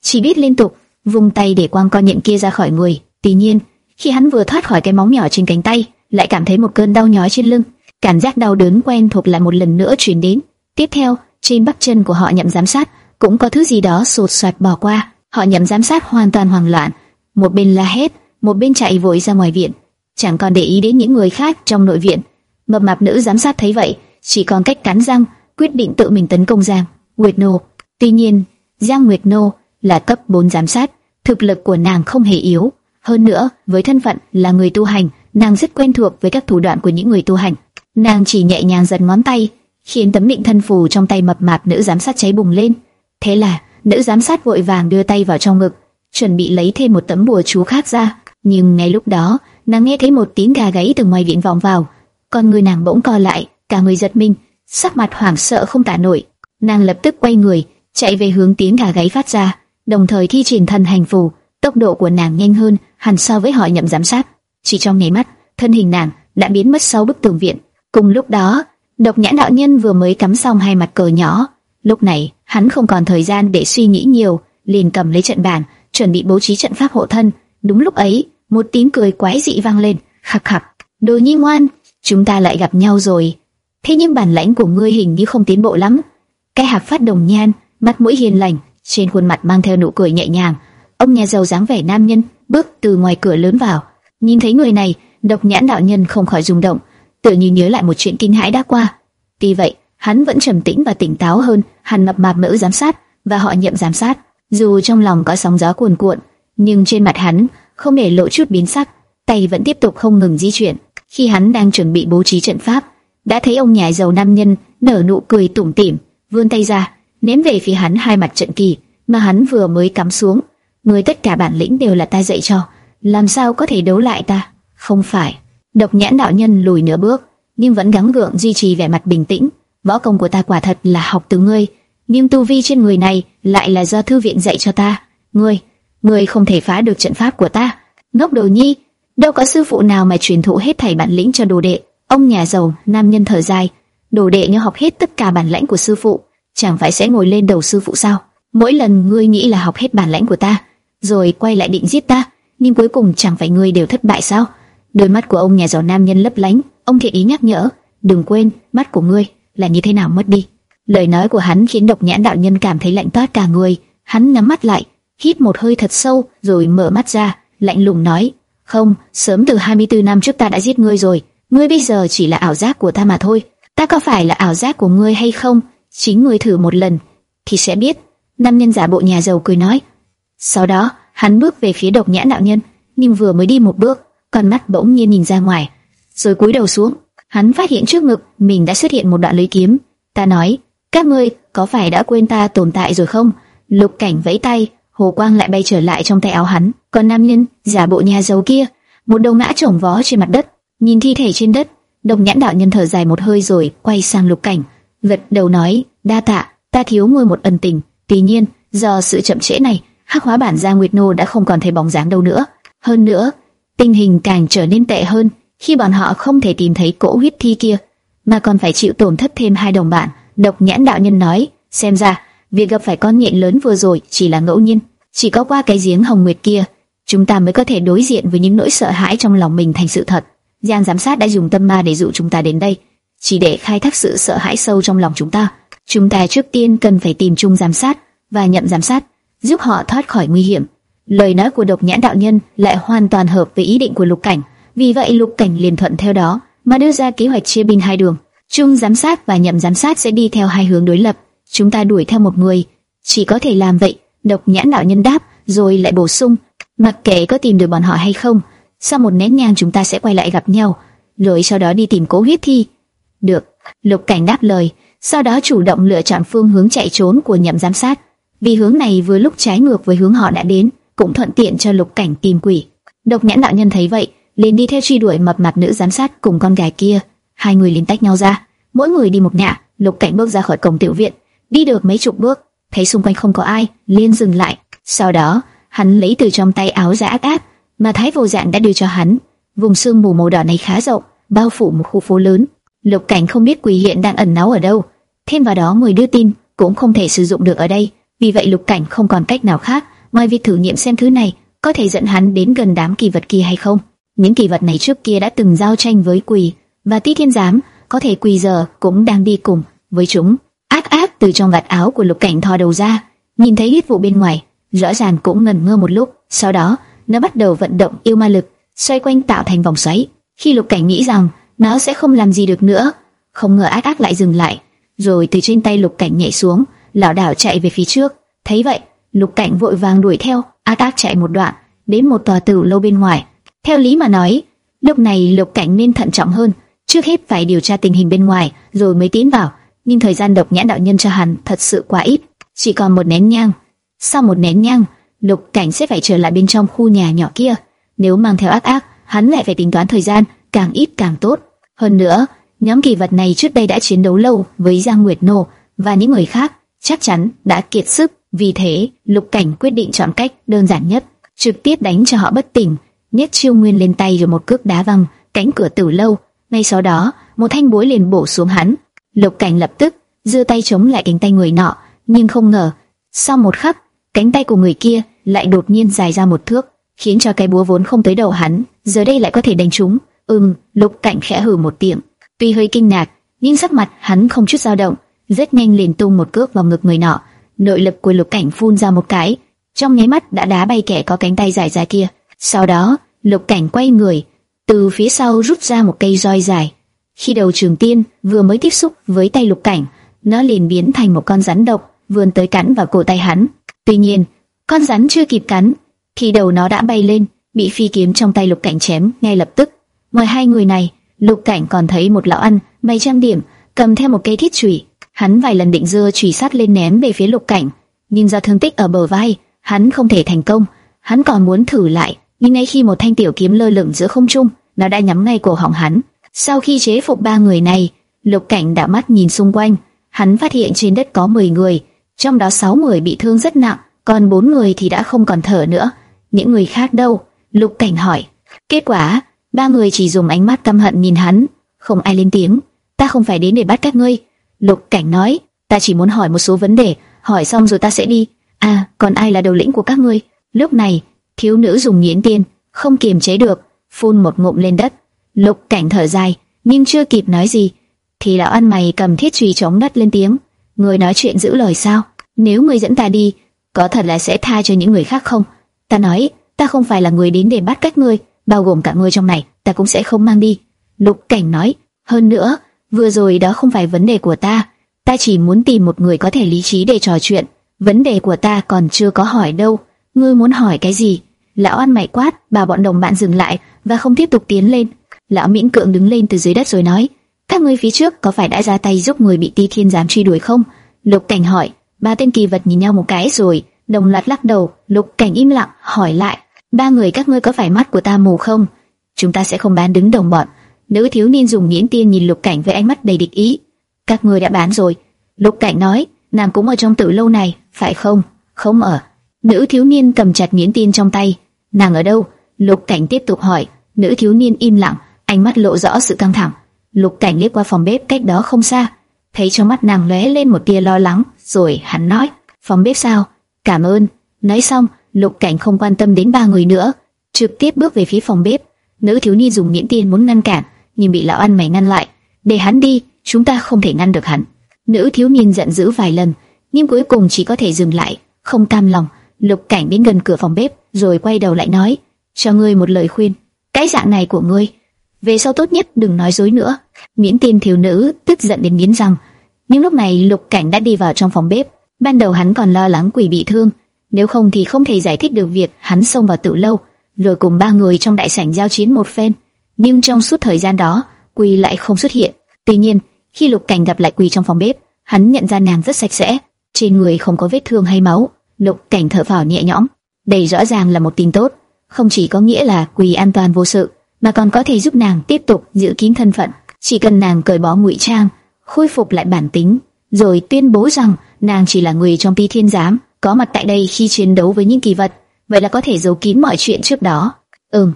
chỉ biết liên tục vung tay để quăng con nhện kia ra khỏi người. Tuy nhiên, khi hắn vừa thoát khỏi cái móng nhỏ trên cánh tay, lại cảm thấy một cơn đau nhói trên lưng. Cảm giác đau đớn quen thuộc lại một lần nữa truyền đến. Tiếp theo, trên bắp chân của họ nhậm giám sát cũng có thứ gì đó sột soạt bỏ qua. Họ nhậm giám sát hoàn toàn hoảng loạn, một bên la hét, một bên chạy vội ra ngoài viện, chẳng còn để ý đến những người khác trong nội viện. Mập mạp nữ giám sát thấy vậy, chỉ còn cách cắn răng, quyết định tự mình tấn công Giang Nguyệt Nô. Tuy nhiên, Giang Nguyệt Nô là cấp 4 giám sát, thực lực của nàng không hề yếu. Hơn nữa, với thân phận là người tu hành, nàng rất quen thuộc với các thủ đoạn của những người tu hành. Nàng chỉ nhẹ nhàng giật ngón tay, khiến tấm định thân phù trong tay mập mạp nữ giám sát cháy bùng lên. Thế là, nữ giám sát vội vàng đưa tay vào trong ngực, chuẩn bị lấy thêm một tấm bùa chú khác ra. Nhưng ngay lúc đó, nàng nghe thấy một tiếng gà gáy từ ngoài viện vọng vào, con người nàng bỗng co lại, cả người giật mình, sắc mặt hoảng sợ không tả nổi. Nàng lập tức quay người, chạy về hướng tiếng gà gáy phát ra, đồng thời thi triển thần hành phù. Tốc độ của nàng nhanh hơn hẳn so với họ nhậm giám sát. Chỉ trong nháy mắt, thân hình nàng đã biến mất sau bức tường viện. Cùng lúc đó, độc nhãn đạo nhân vừa mới cắm xong hai mặt cờ nhỏ. Lúc này, hắn không còn thời gian để suy nghĩ nhiều, liền cầm lấy trận bàn, chuẩn bị bố trí trận pháp hộ thân. Đúng lúc ấy, một tiếng cười quái dị vang lên, khặc khặc. Đồ nhi ngoan, chúng ta lại gặp nhau rồi. Thế nhưng bản lãnh của ngươi hình như không tiến bộ lắm. Cái hạc phát đồng nhan, mắt mũi hiền lành, trên khuôn mặt mang theo nụ cười nhẹ nhàng. Ông nhà giàu dáng vẻ nam nhân bước từ ngoài cửa lớn vào, nhìn thấy người này, độc nhãn đạo nhân không khỏi rung động, tự như nhớ lại một chuyện kinh hãi đã qua. Tuy vậy, hắn vẫn trầm tĩnh và tỉnh táo hơn hẳn mập mạp mỡ giám sát và họ nhậm giám sát. Dù trong lòng có sóng gió cuồn cuộn, nhưng trên mặt hắn không để lộ chút biến sắc, tay vẫn tiếp tục không ngừng di chuyển. Khi hắn đang chuẩn bị bố trí trận pháp, đã thấy ông nhà giàu nam nhân nở nụ cười tủm tỉm, vươn tay ra, ném về phía hắn hai mặt trận kỳ mà hắn vừa mới cắm xuống. Người tất cả bản lĩnh đều là ta dạy cho, làm sao có thể đấu lại ta? Không phải. Độc nhãn đạo nhân lùi nửa bước, nhưng vẫn gắng gượng duy trì vẻ mặt bình tĩnh. Võ công của ta quả thật là học từ ngươi, nhưng tu vi trên người này lại là do thư viện dạy cho ta. Ngươi, ngươi không thể phá được trận pháp của ta. Ngốc đồ nhi, đâu có sư phụ nào mà truyền thụ hết thảy bản lĩnh cho đồ đệ. Ông nhà giàu, nam nhân thở dài, đồ đệ như học hết tất cả bản lãnh của sư phụ, chẳng phải sẽ ngồi lên đầu sư phụ sao? Mỗi lần ngươi nghĩ là học hết bản lãnh của ta, rồi quay lại định giết ta, nhưng cuối cùng chẳng phải ngươi đều thất bại sao? Đôi mắt của ông nhà giàu nam nhân lấp lánh, ông thiện ý nhắc nhở, đừng quên, mắt của ngươi là như thế nào mất đi. Lời nói của hắn khiến độc nhãn đạo nhân cảm thấy lạnh toát cả người, hắn nhắm mắt lại, hít một hơi thật sâu, rồi mở mắt ra, lạnh lùng nói, không, sớm từ 24 năm trước ta đã giết ngươi rồi, ngươi bây giờ chỉ là ảo giác của ta mà thôi. Ta có phải là ảo giác của ngươi hay không? Chính ngươi thử một lần, thì sẽ biết. Nam nhân giả bộ nhà giàu cười nói. Sau đó, hắn bước về phía độc nhãn đạo nhân, nhưng vừa mới đi một bước, con mắt bỗng nhiên nhìn ra ngoài, rồi cúi đầu xuống. Hắn phát hiện trước ngực mình đã xuất hiện một đoạn lưới kiếm. Ta nói, các ngươi có phải đã quên ta tồn tại rồi không? Lục cảnh vẫy tay, hồ quang lại bay trở lại trong tay áo hắn. Còn nam nhân giả bộ nhà giàu kia, một đầu ngã chồng vó trên mặt đất, nhìn thi thể trên đất, Độc nhãn đạo nhân thở dài một hơi rồi quay sang lục cảnh, gật đầu nói, đa tạ, ta thiếu ngươi một ân tình. Tuy nhiên, do sự chậm trễ này, hắc hóa bản gia Nguyệt Nô đã không còn thấy bóng dáng đâu nữa. Hơn nữa, tình hình càng trở nên tệ hơn khi bọn họ không thể tìm thấy cỗ huyết thi kia, mà còn phải chịu tổn thất thêm hai đồng bạn. Độc nhãn đạo nhân nói, xem ra việc gặp phải con nhện lớn vừa rồi chỉ là ngẫu nhiên, chỉ có qua cái giếng hồng nguyệt kia, chúng ta mới có thể đối diện với những nỗi sợ hãi trong lòng mình thành sự thật. Giang giám sát đã dùng tâm ma để dụ chúng ta đến đây, chỉ để khai thác sự sợ hãi sâu trong lòng chúng ta. Chúng ta trước tiên cần phải tìm chung giám sát và nhậm giám sát, giúp họ thoát khỏi nguy hiểm. Lời nói của độc nhãn đạo nhân lại hoàn toàn hợp với ý định của lục cảnh, vì vậy lục cảnh liền thuận theo đó mà đưa ra kế hoạch chia binh hai đường. Chung giám sát và nhậm giám sát sẽ đi theo hai hướng đối lập. Chúng ta đuổi theo một người, chỉ có thể làm vậy. Độc nhãn đạo nhân đáp, rồi lại bổ sung, mặc kệ có tìm được bọn họ hay không, sau một nén nhang chúng ta sẽ quay lại gặp nhau, rồi sau đó đi tìm cố huyết thi. Được, lục cảnh đáp lời, sau đó chủ động lựa chọn phương hướng chạy trốn của nhậm giám sát, vì hướng này vừa lúc trái ngược với hướng họ đã đến, cũng thuận tiện cho lục cảnh tìm quỷ. Độc nhãn đạo nhân thấy vậy, liền đi theo truy đuổi mập mạp nữ giám sát cùng con gái kia hai người liền tách nhau ra, mỗi người đi một ngả. Lục Cảnh bước ra khỏi cổng tiểu viện, đi được mấy chục bước, thấy xung quanh không có ai, liền dừng lại. Sau đó, hắn lấy từ trong tay áo ra áp ác mà Thái Vô Dạng đã đưa cho hắn. Vùng sương mù màu đỏ này khá rộng, bao phủ một khu phố lớn. Lục Cảnh không biết Quỳ hiện đang ẩn náu ở đâu, thêm vào đó người đưa tin cũng không thể sử dụng được ở đây. Vì vậy Lục Cảnh không còn cách nào khác ngoài việc thử nghiệm xem thứ này có thể dẫn hắn đến gần đám kỳ vật kia hay không. Những kỳ vật này trước kia đã từng giao tranh với Quỳ, và Tí Thiên Giám có thể quỳ giờ cũng đang đi cùng với chúng. Ác ác từ trong vạt áo của Lục Cảnh thò đầu ra, nhìn thấy huyết vụ bên ngoài, rõ ràng cũng ngẩn ngơ một lúc. Sau đó, nó bắt đầu vận động yêu ma lực, xoay quanh tạo thành vòng xoáy. Khi Lục Cảnh nghĩ rằng nó sẽ không làm gì được nữa, không ngờ ác ác lại dừng lại, rồi từ trên tay Lục Cảnh nhảy xuống, lảo đảo chạy về phía trước. Thấy vậy, Lục Cảnh vội vàng đuổi theo, ác ác chạy một đoạn, đến một tòa tử lâu bên ngoài. Theo lý mà nói, lúc này Lục Cảnh nên thận trọng hơn, Trước hết phải điều tra tình hình bên ngoài, rồi mới tiến vào. Nhưng thời gian độc nhãn đạo nhân cho hắn thật sự quá ít, chỉ còn một nén nhang. Sau một nén nhang, lục cảnh sẽ phải trở lại bên trong khu nhà nhỏ kia. Nếu mang theo ác ác, hắn lại phải tính toán thời gian, càng ít càng tốt. Hơn nữa, Nhóm kỳ vật này trước đây đã chiến đấu lâu với Giang Nguyệt Nô và những người khác, chắc chắn đã kiệt sức. Vì thế, Lục Cảnh quyết định chọn cách đơn giản nhất, trực tiếp đánh cho họ bất tỉnh. Nhất chiêu nguyên lên tay rồi một cước đá văng cánh cửa tử lâu. Ngay sau đó, một thanh búa liền bổ xuống hắn. Lục Cảnh lập tức giơ tay chống lại cánh tay người nọ, nhưng không ngờ, sau một khắc, cánh tay của người kia lại đột nhiên dài ra một thước, khiến cho cái búa vốn không tới đầu hắn, giờ đây lại có thể đánh trúng. Ừm, Lục Cảnh khẽ hừ một tiếng, tuy hơi kinh ngạc, nhưng sắc mặt hắn không chút dao động, rất nhanh liền tung một cước vào ngực người nọ. Nội lực của Lục Cảnh phun ra một cái, trong nháy mắt đã đá bay kẻ có cánh tay dài dài kia. Sau đó, Lục Cảnh quay người, từ phía sau rút ra một cây roi dài. Khi đầu trường tiên vừa mới tiếp xúc với tay Lục Cảnh, nó liền biến thành một con rắn độc, vươn tới cắn vào cổ tay hắn. Tuy nhiên, con rắn chưa kịp cắn, thì đầu nó đã bay lên, bị phi kiếm trong tay Lục Cảnh chém ngay lập tức. Ngoài hai người này, Lục Cảnh còn thấy một lão ăn, mày trang điểm, cầm theo một cây thiết chùy. Hắn vài lần định dơ chùy sắt lên ném về phía Lục Cảnh, nhìn ra thương tích ở bờ vai, hắn không thể thành công. Hắn còn muốn thử lại, nhưng ngay khi một thanh tiểu kiếm lơ lửng giữa không trung, nó đã nhắm ngay cổ họng hắn. Sau khi chế phục ba người này, Lục Cảnh đã mắt nhìn xung quanh, hắn phát hiện trên đất có 10 người, trong đó 6 người bị thương rất nặng, còn 4 người thì đã không còn thở nữa. Những người khác đâu? Lục Cảnh hỏi. Kết quả, ba người chỉ dùng ánh mắt căm hận nhìn hắn, không ai lên tiếng. Ta không phải đến để bắt các ngươi. Lục Cảnh nói, ta chỉ muốn hỏi một số vấn đề, hỏi xong rồi ta sẽ đi. À, còn ai là đầu lĩnh của các ngươi? Lúc này, thiếu nữ dùng nghiến tiên, không kiềm chế được, phun một ngụm lên đất. Lục Cảnh thở dài, nhưng chưa kịp nói gì, thì lão ăn mày cầm thiết chùy chống đất lên tiếng. Người nói chuyện giữ lời sao? Nếu người dẫn ta đi, có thật là sẽ tha cho những người khác không? Ta nói, ta không phải là người đến để bắt các ngươi, bao gồm cả ngươi trong này, ta cũng sẽ không mang đi. Lục Cảnh nói, hơn nữa, vừa rồi đó không phải vấn đề của ta, ta chỉ muốn tìm một người có thể lý trí để trò chuyện. Vấn đề của ta còn chưa có hỏi đâu, ngươi muốn hỏi cái gì? Lão ăn mày quát, bà bọn đồng bạn dừng lại và không tiếp tục tiến lên. Lão miễn cưỡng đứng lên từ dưới đất rồi nói, các ngươi phía trước có phải đã ra tay giúp người bị Ti Thiên giám truy đuổi không? Lục Cảnh hỏi. Ba tên kỳ vật nhìn nhau một cái rồi, đồng loạt lắc đầu. Lục Cảnh im lặng hỏi lại, ba người các ngươi có phải mắt của ta mù không? Chúng ta sẽ không bán đứng đồng bọn. Nữ thiếu niên dùng nghiến tiên nhìn Lục Cảnh với ánh mắt đầy địch ý. Các ngươi đã bán rồi. Lục Cảnh nói, nàng cũng ở trong tử lâu này, phải không? Không ở. Nữ thiếu niên cầm chặt nghiến tiên trong tay. Nàng ở đâu? Lục Cảnh tiếp tục hỏi. Nữ thiếu niên im lặng, ánh mắt lộ rõ sự căng thẳng. Lục Cảnh liếc qua phòng bếp cách đó không xa, thấy trong mắt nàng lóe lên một tia lo lắng, rồi hắn nói: "Phòng bếp sao? Cảm ơn." Nói xong, Lục Cảnh không quan tâm đến ba người nữa, trực tiếp bước về phía phòng bếp. Nữ thiếu niên dùng miễn tiên muốn ngăn cản, nhưng bị lão ăn mày ngăn lại. "Để hắn đi, chúng ta không thể ngăn được hắn." Nữ thiếu niên giận dữ vài lần, nhưng cuối cùng chỉ có thể dừng lại, không cam lòng. Lục Cảnh đến gần cửa phòng bếp, rồi quay đầu lại nói: "Cho ngươi một lời khuyên, cái dạng này của ngươi." về sau tốt nhất đừng nói dối nữa. Miễn tiên thiếu nữ tức giận đến nghiến răng. Nhưng lúc này Lục Cảnh đã đi vào trong phòng bếp. Ban đầu hắn còn lo lắng quỷ bị thương, nếu không thì không thể giải thích được việc hắn xông vào tự lâu, rồi cùng ba người trong đại sảnh giao chiến một phen. Nhưng trong suốt thời gian đó, quỳ lại không xuất hiện. Tuy nhiên, khi Lục Cảnh gặp lại quỳ trong phòng bếp, hắn nhận ra nàng rất sạch sẽ, trên người không có vết thương hay máu. Lục Cảnh thở phào nhẹ nhõm. Đây rõ ràng là một tin tốt, không chỉ có nghĩa là quỳ an toàn vô sự mà còn có thể giúp nàng tiếp tục giữ kín thân phận. Chỉ cần nàng cởi bỏ ngụy trang, khôi phục lại bản tính, rồi tuyên bố rằng nàng chỉ là người trong Pi Thiên Giám, có mặt tại đây khi chiến đấu với những kỳ vật, vậy là có thể giấu kín mọi chuyện trước đó. Ừm,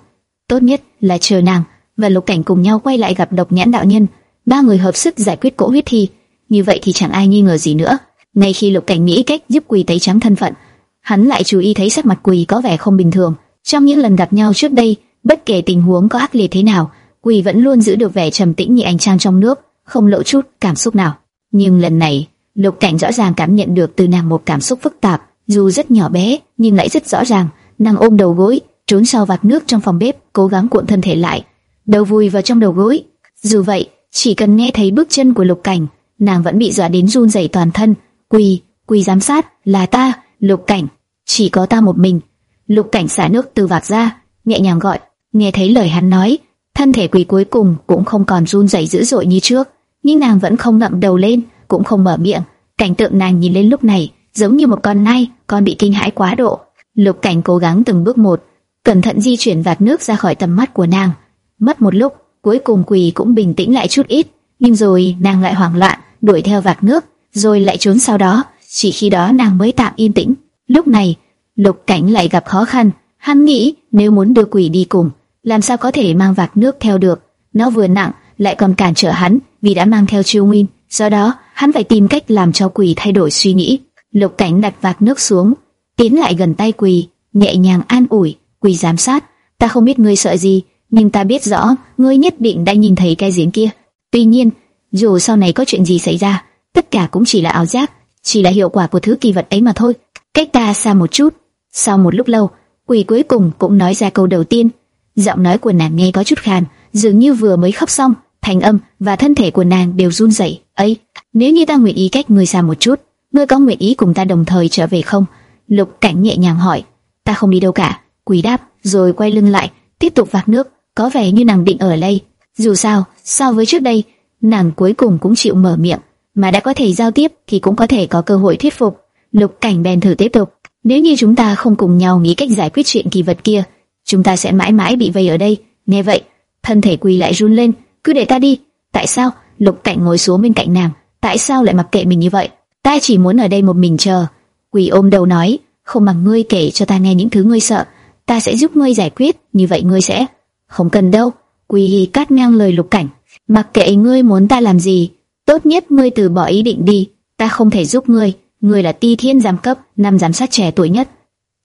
tốt nhất là chờ nàng và Lục Cảnh cùng nhau quay lại gặp Độc Nhãn đạo nhân, ba người hợp sức giải quyết cỗ huyết thi, như vậy thì chẳng ai nghi ngờ gì nữa. Ngay khi Lục Cảnh nghĩ cách giúp Quỳ tẩy trắng thân phận, hắn lại chú ý thấy sắc mặt Quỳ có vẻ không bình thường. Trong những lần gặp nhau trước đây, Bất kể tình huống có ác liệt thế nào, Quỳ vẫn luôn giữ được vẻ trầm tĩnh như ánh trăng trong nước, không lộ chút cảm xúc nào. Nhưng lần này, Lục Cảnh rõ ràng cảm nhận được từ nàng một cảm xúc phức tạp, dù rất nhỏ bé, nhưng lại rất rõ ràng. Nàng ôm đầu gối, trốn sau vạc nước trong phòng bếp, cố gắng cuộn thân thể lại, đầu vùi vào trong đầu gối. Dù vậy, chỉ cần nghe thấy bước chân của Lục Cảnh, nàng vẫn bị dọa đến run rẩy toàn thân. Quỳ, quỳ giám sát, là ta, Lục Cảnh, chỉ có ta một mình. Lục Cảnh xả nước từ vạc ra, nhẹ nhàng gọi, Nghe thấy lời hắn nói, thân thể quỳ cuối cùng cũng không còn run rẩy dữ dội như trước, nhưng nàng vẫn không ngậm đầu lên, cũng không mở miệng. Cảnh tượng nàng nhìn lên lúc này giống như một con nai, con bị kinh hãi quá độ. Lục Cảnh cố gắng từng bước một, cẩn thận di chuyển vạt nước ra khỏi tầm mắt của nàng. Mất một lúc, cuối cùng quỷ cũng bình tĩnh lại chút ít, nhưng rồi nàng lại hoảng loạn, đuổi theo vạt nước, rồi lại trốn sau đó, chỉ khi đó nàng mới tạm yên tĩnh. Lúc này, Lục Cảnh lại gặp khó khăn, hắn nghĩ nếu muốn đưa quỷ đi cùng, làm sao có thể mang vạt nước theo được, nó vừa nặng lại còn cản trở hắn vì đã mang theo chiêu nguyên, do đó hắn phải tìm cách làm cho quỳ thay đổi suy nghĩ. Lục Cảnh đặt vạc nước xuống, tiến lại gần tay quỳ nhẹ nhàng an ủi, quỳ giám sát, ta không biết ngươi sợ gì, nhưng ta biết rõ ngươi nhất định đã nhìn thấy cái giếng kia. Tuy nhiên, dù sau này có chuyện gì xảy ra, tất cả cũng chỉ là ảo giác, chỉ là hiệu quả của thứ kỳ vật ấy mà thôi. Cách ta xa một chút. Sau một lúc lâu, quỷ cuối cùng cũng nói ra câu đầu tiên. Giọng nói của nàng nghe có chút khàn, dường như vừa mới khóc xong, thành âm và thân thể của nàng đều run rẩy. ấy, nếu như ta nguyện ý cách ngươi xa một chút, ngươi có nguyện ý cùng ta đồng thời trở về không? Lục Cảnh nhẹ nhàng hỏi. Ta không đi đâu cả. Quỷ đáp, rồi quay lưng lại, tiếp tục vạc nước. Có vẻ như nàng định ở đây. Dù sao, so với trước đây, nàng cuối cùng cũng chịu mở miệng, mà đã có thể giao tiếp thì cũng có thể có cơ hội thuyết phục. Lục Cảnh bèn thử tiếp tục. Nếu như chúng ta không cùng nhau nghĩ cách giải quyết chuyện kỳ vật kia, chúng ta sẽ mãi mãi bị vây ở đây. Nghe vậy, thân thể quỳ lại run lên, cứ để ta đi. Tại sao? Lục Cảnh ngồi xuống bên cạnh nàng. Tại sao lại mặc kệ mình như vậy? Ta chỉ muốn ở đây một mình chờ. Quỳ ôm đầu nói, không bằng ngươi kể cho ta nghe những thứ ngươi sợ, ta sẽ giúp ngươi giải quyết. Như vậy ngươi sẽ không cần đâu. Quỳ cắt ngang lời Lục Cảnh, mặc kệ ngươi muốn ta làm gì, tốt nhất ngươi từ bỏ ý định đi. Ta không thể giúp ngươi. Ngươi là Ti Thiên giám cấp, năm giám sát trẻ tuổi nhất.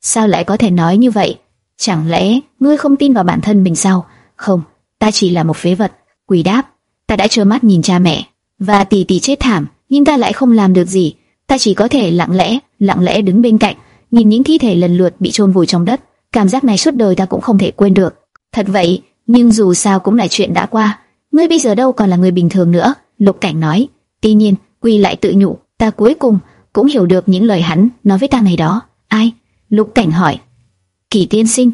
Sao lại có thể nói như vậy? Chẳng lẽ ngươi không tin vào bản thân mình sao? Không, ta chỉ là một phế vật. Quỷ đáp, ta đã trơ mắt nhìn cha mẹ và tỷ tỷ chết thảm, nhưng ta lại không làm được gì. Ta chỉ có thể lặng lẽ, lặng lẽ đứng bên cạnh, nhìn những thi thể lần lượt bị chôn vùi trong đất. Cảm giác này suốt đời ta cũng không thể quên được. Thật vậy, nhưng dù sao cũng là chuyện đã qua. Ngươi bây giờ đâu còn là người bình thường nữa. Lục Cảnh nói. Tuy nhiên, Quy lại tự nhủ, ta cuối cùng cũng hiểu được những lời hắn nói với ta này đó. Ai? Lục Cảnh hỏi. Kỳ tiên sinh.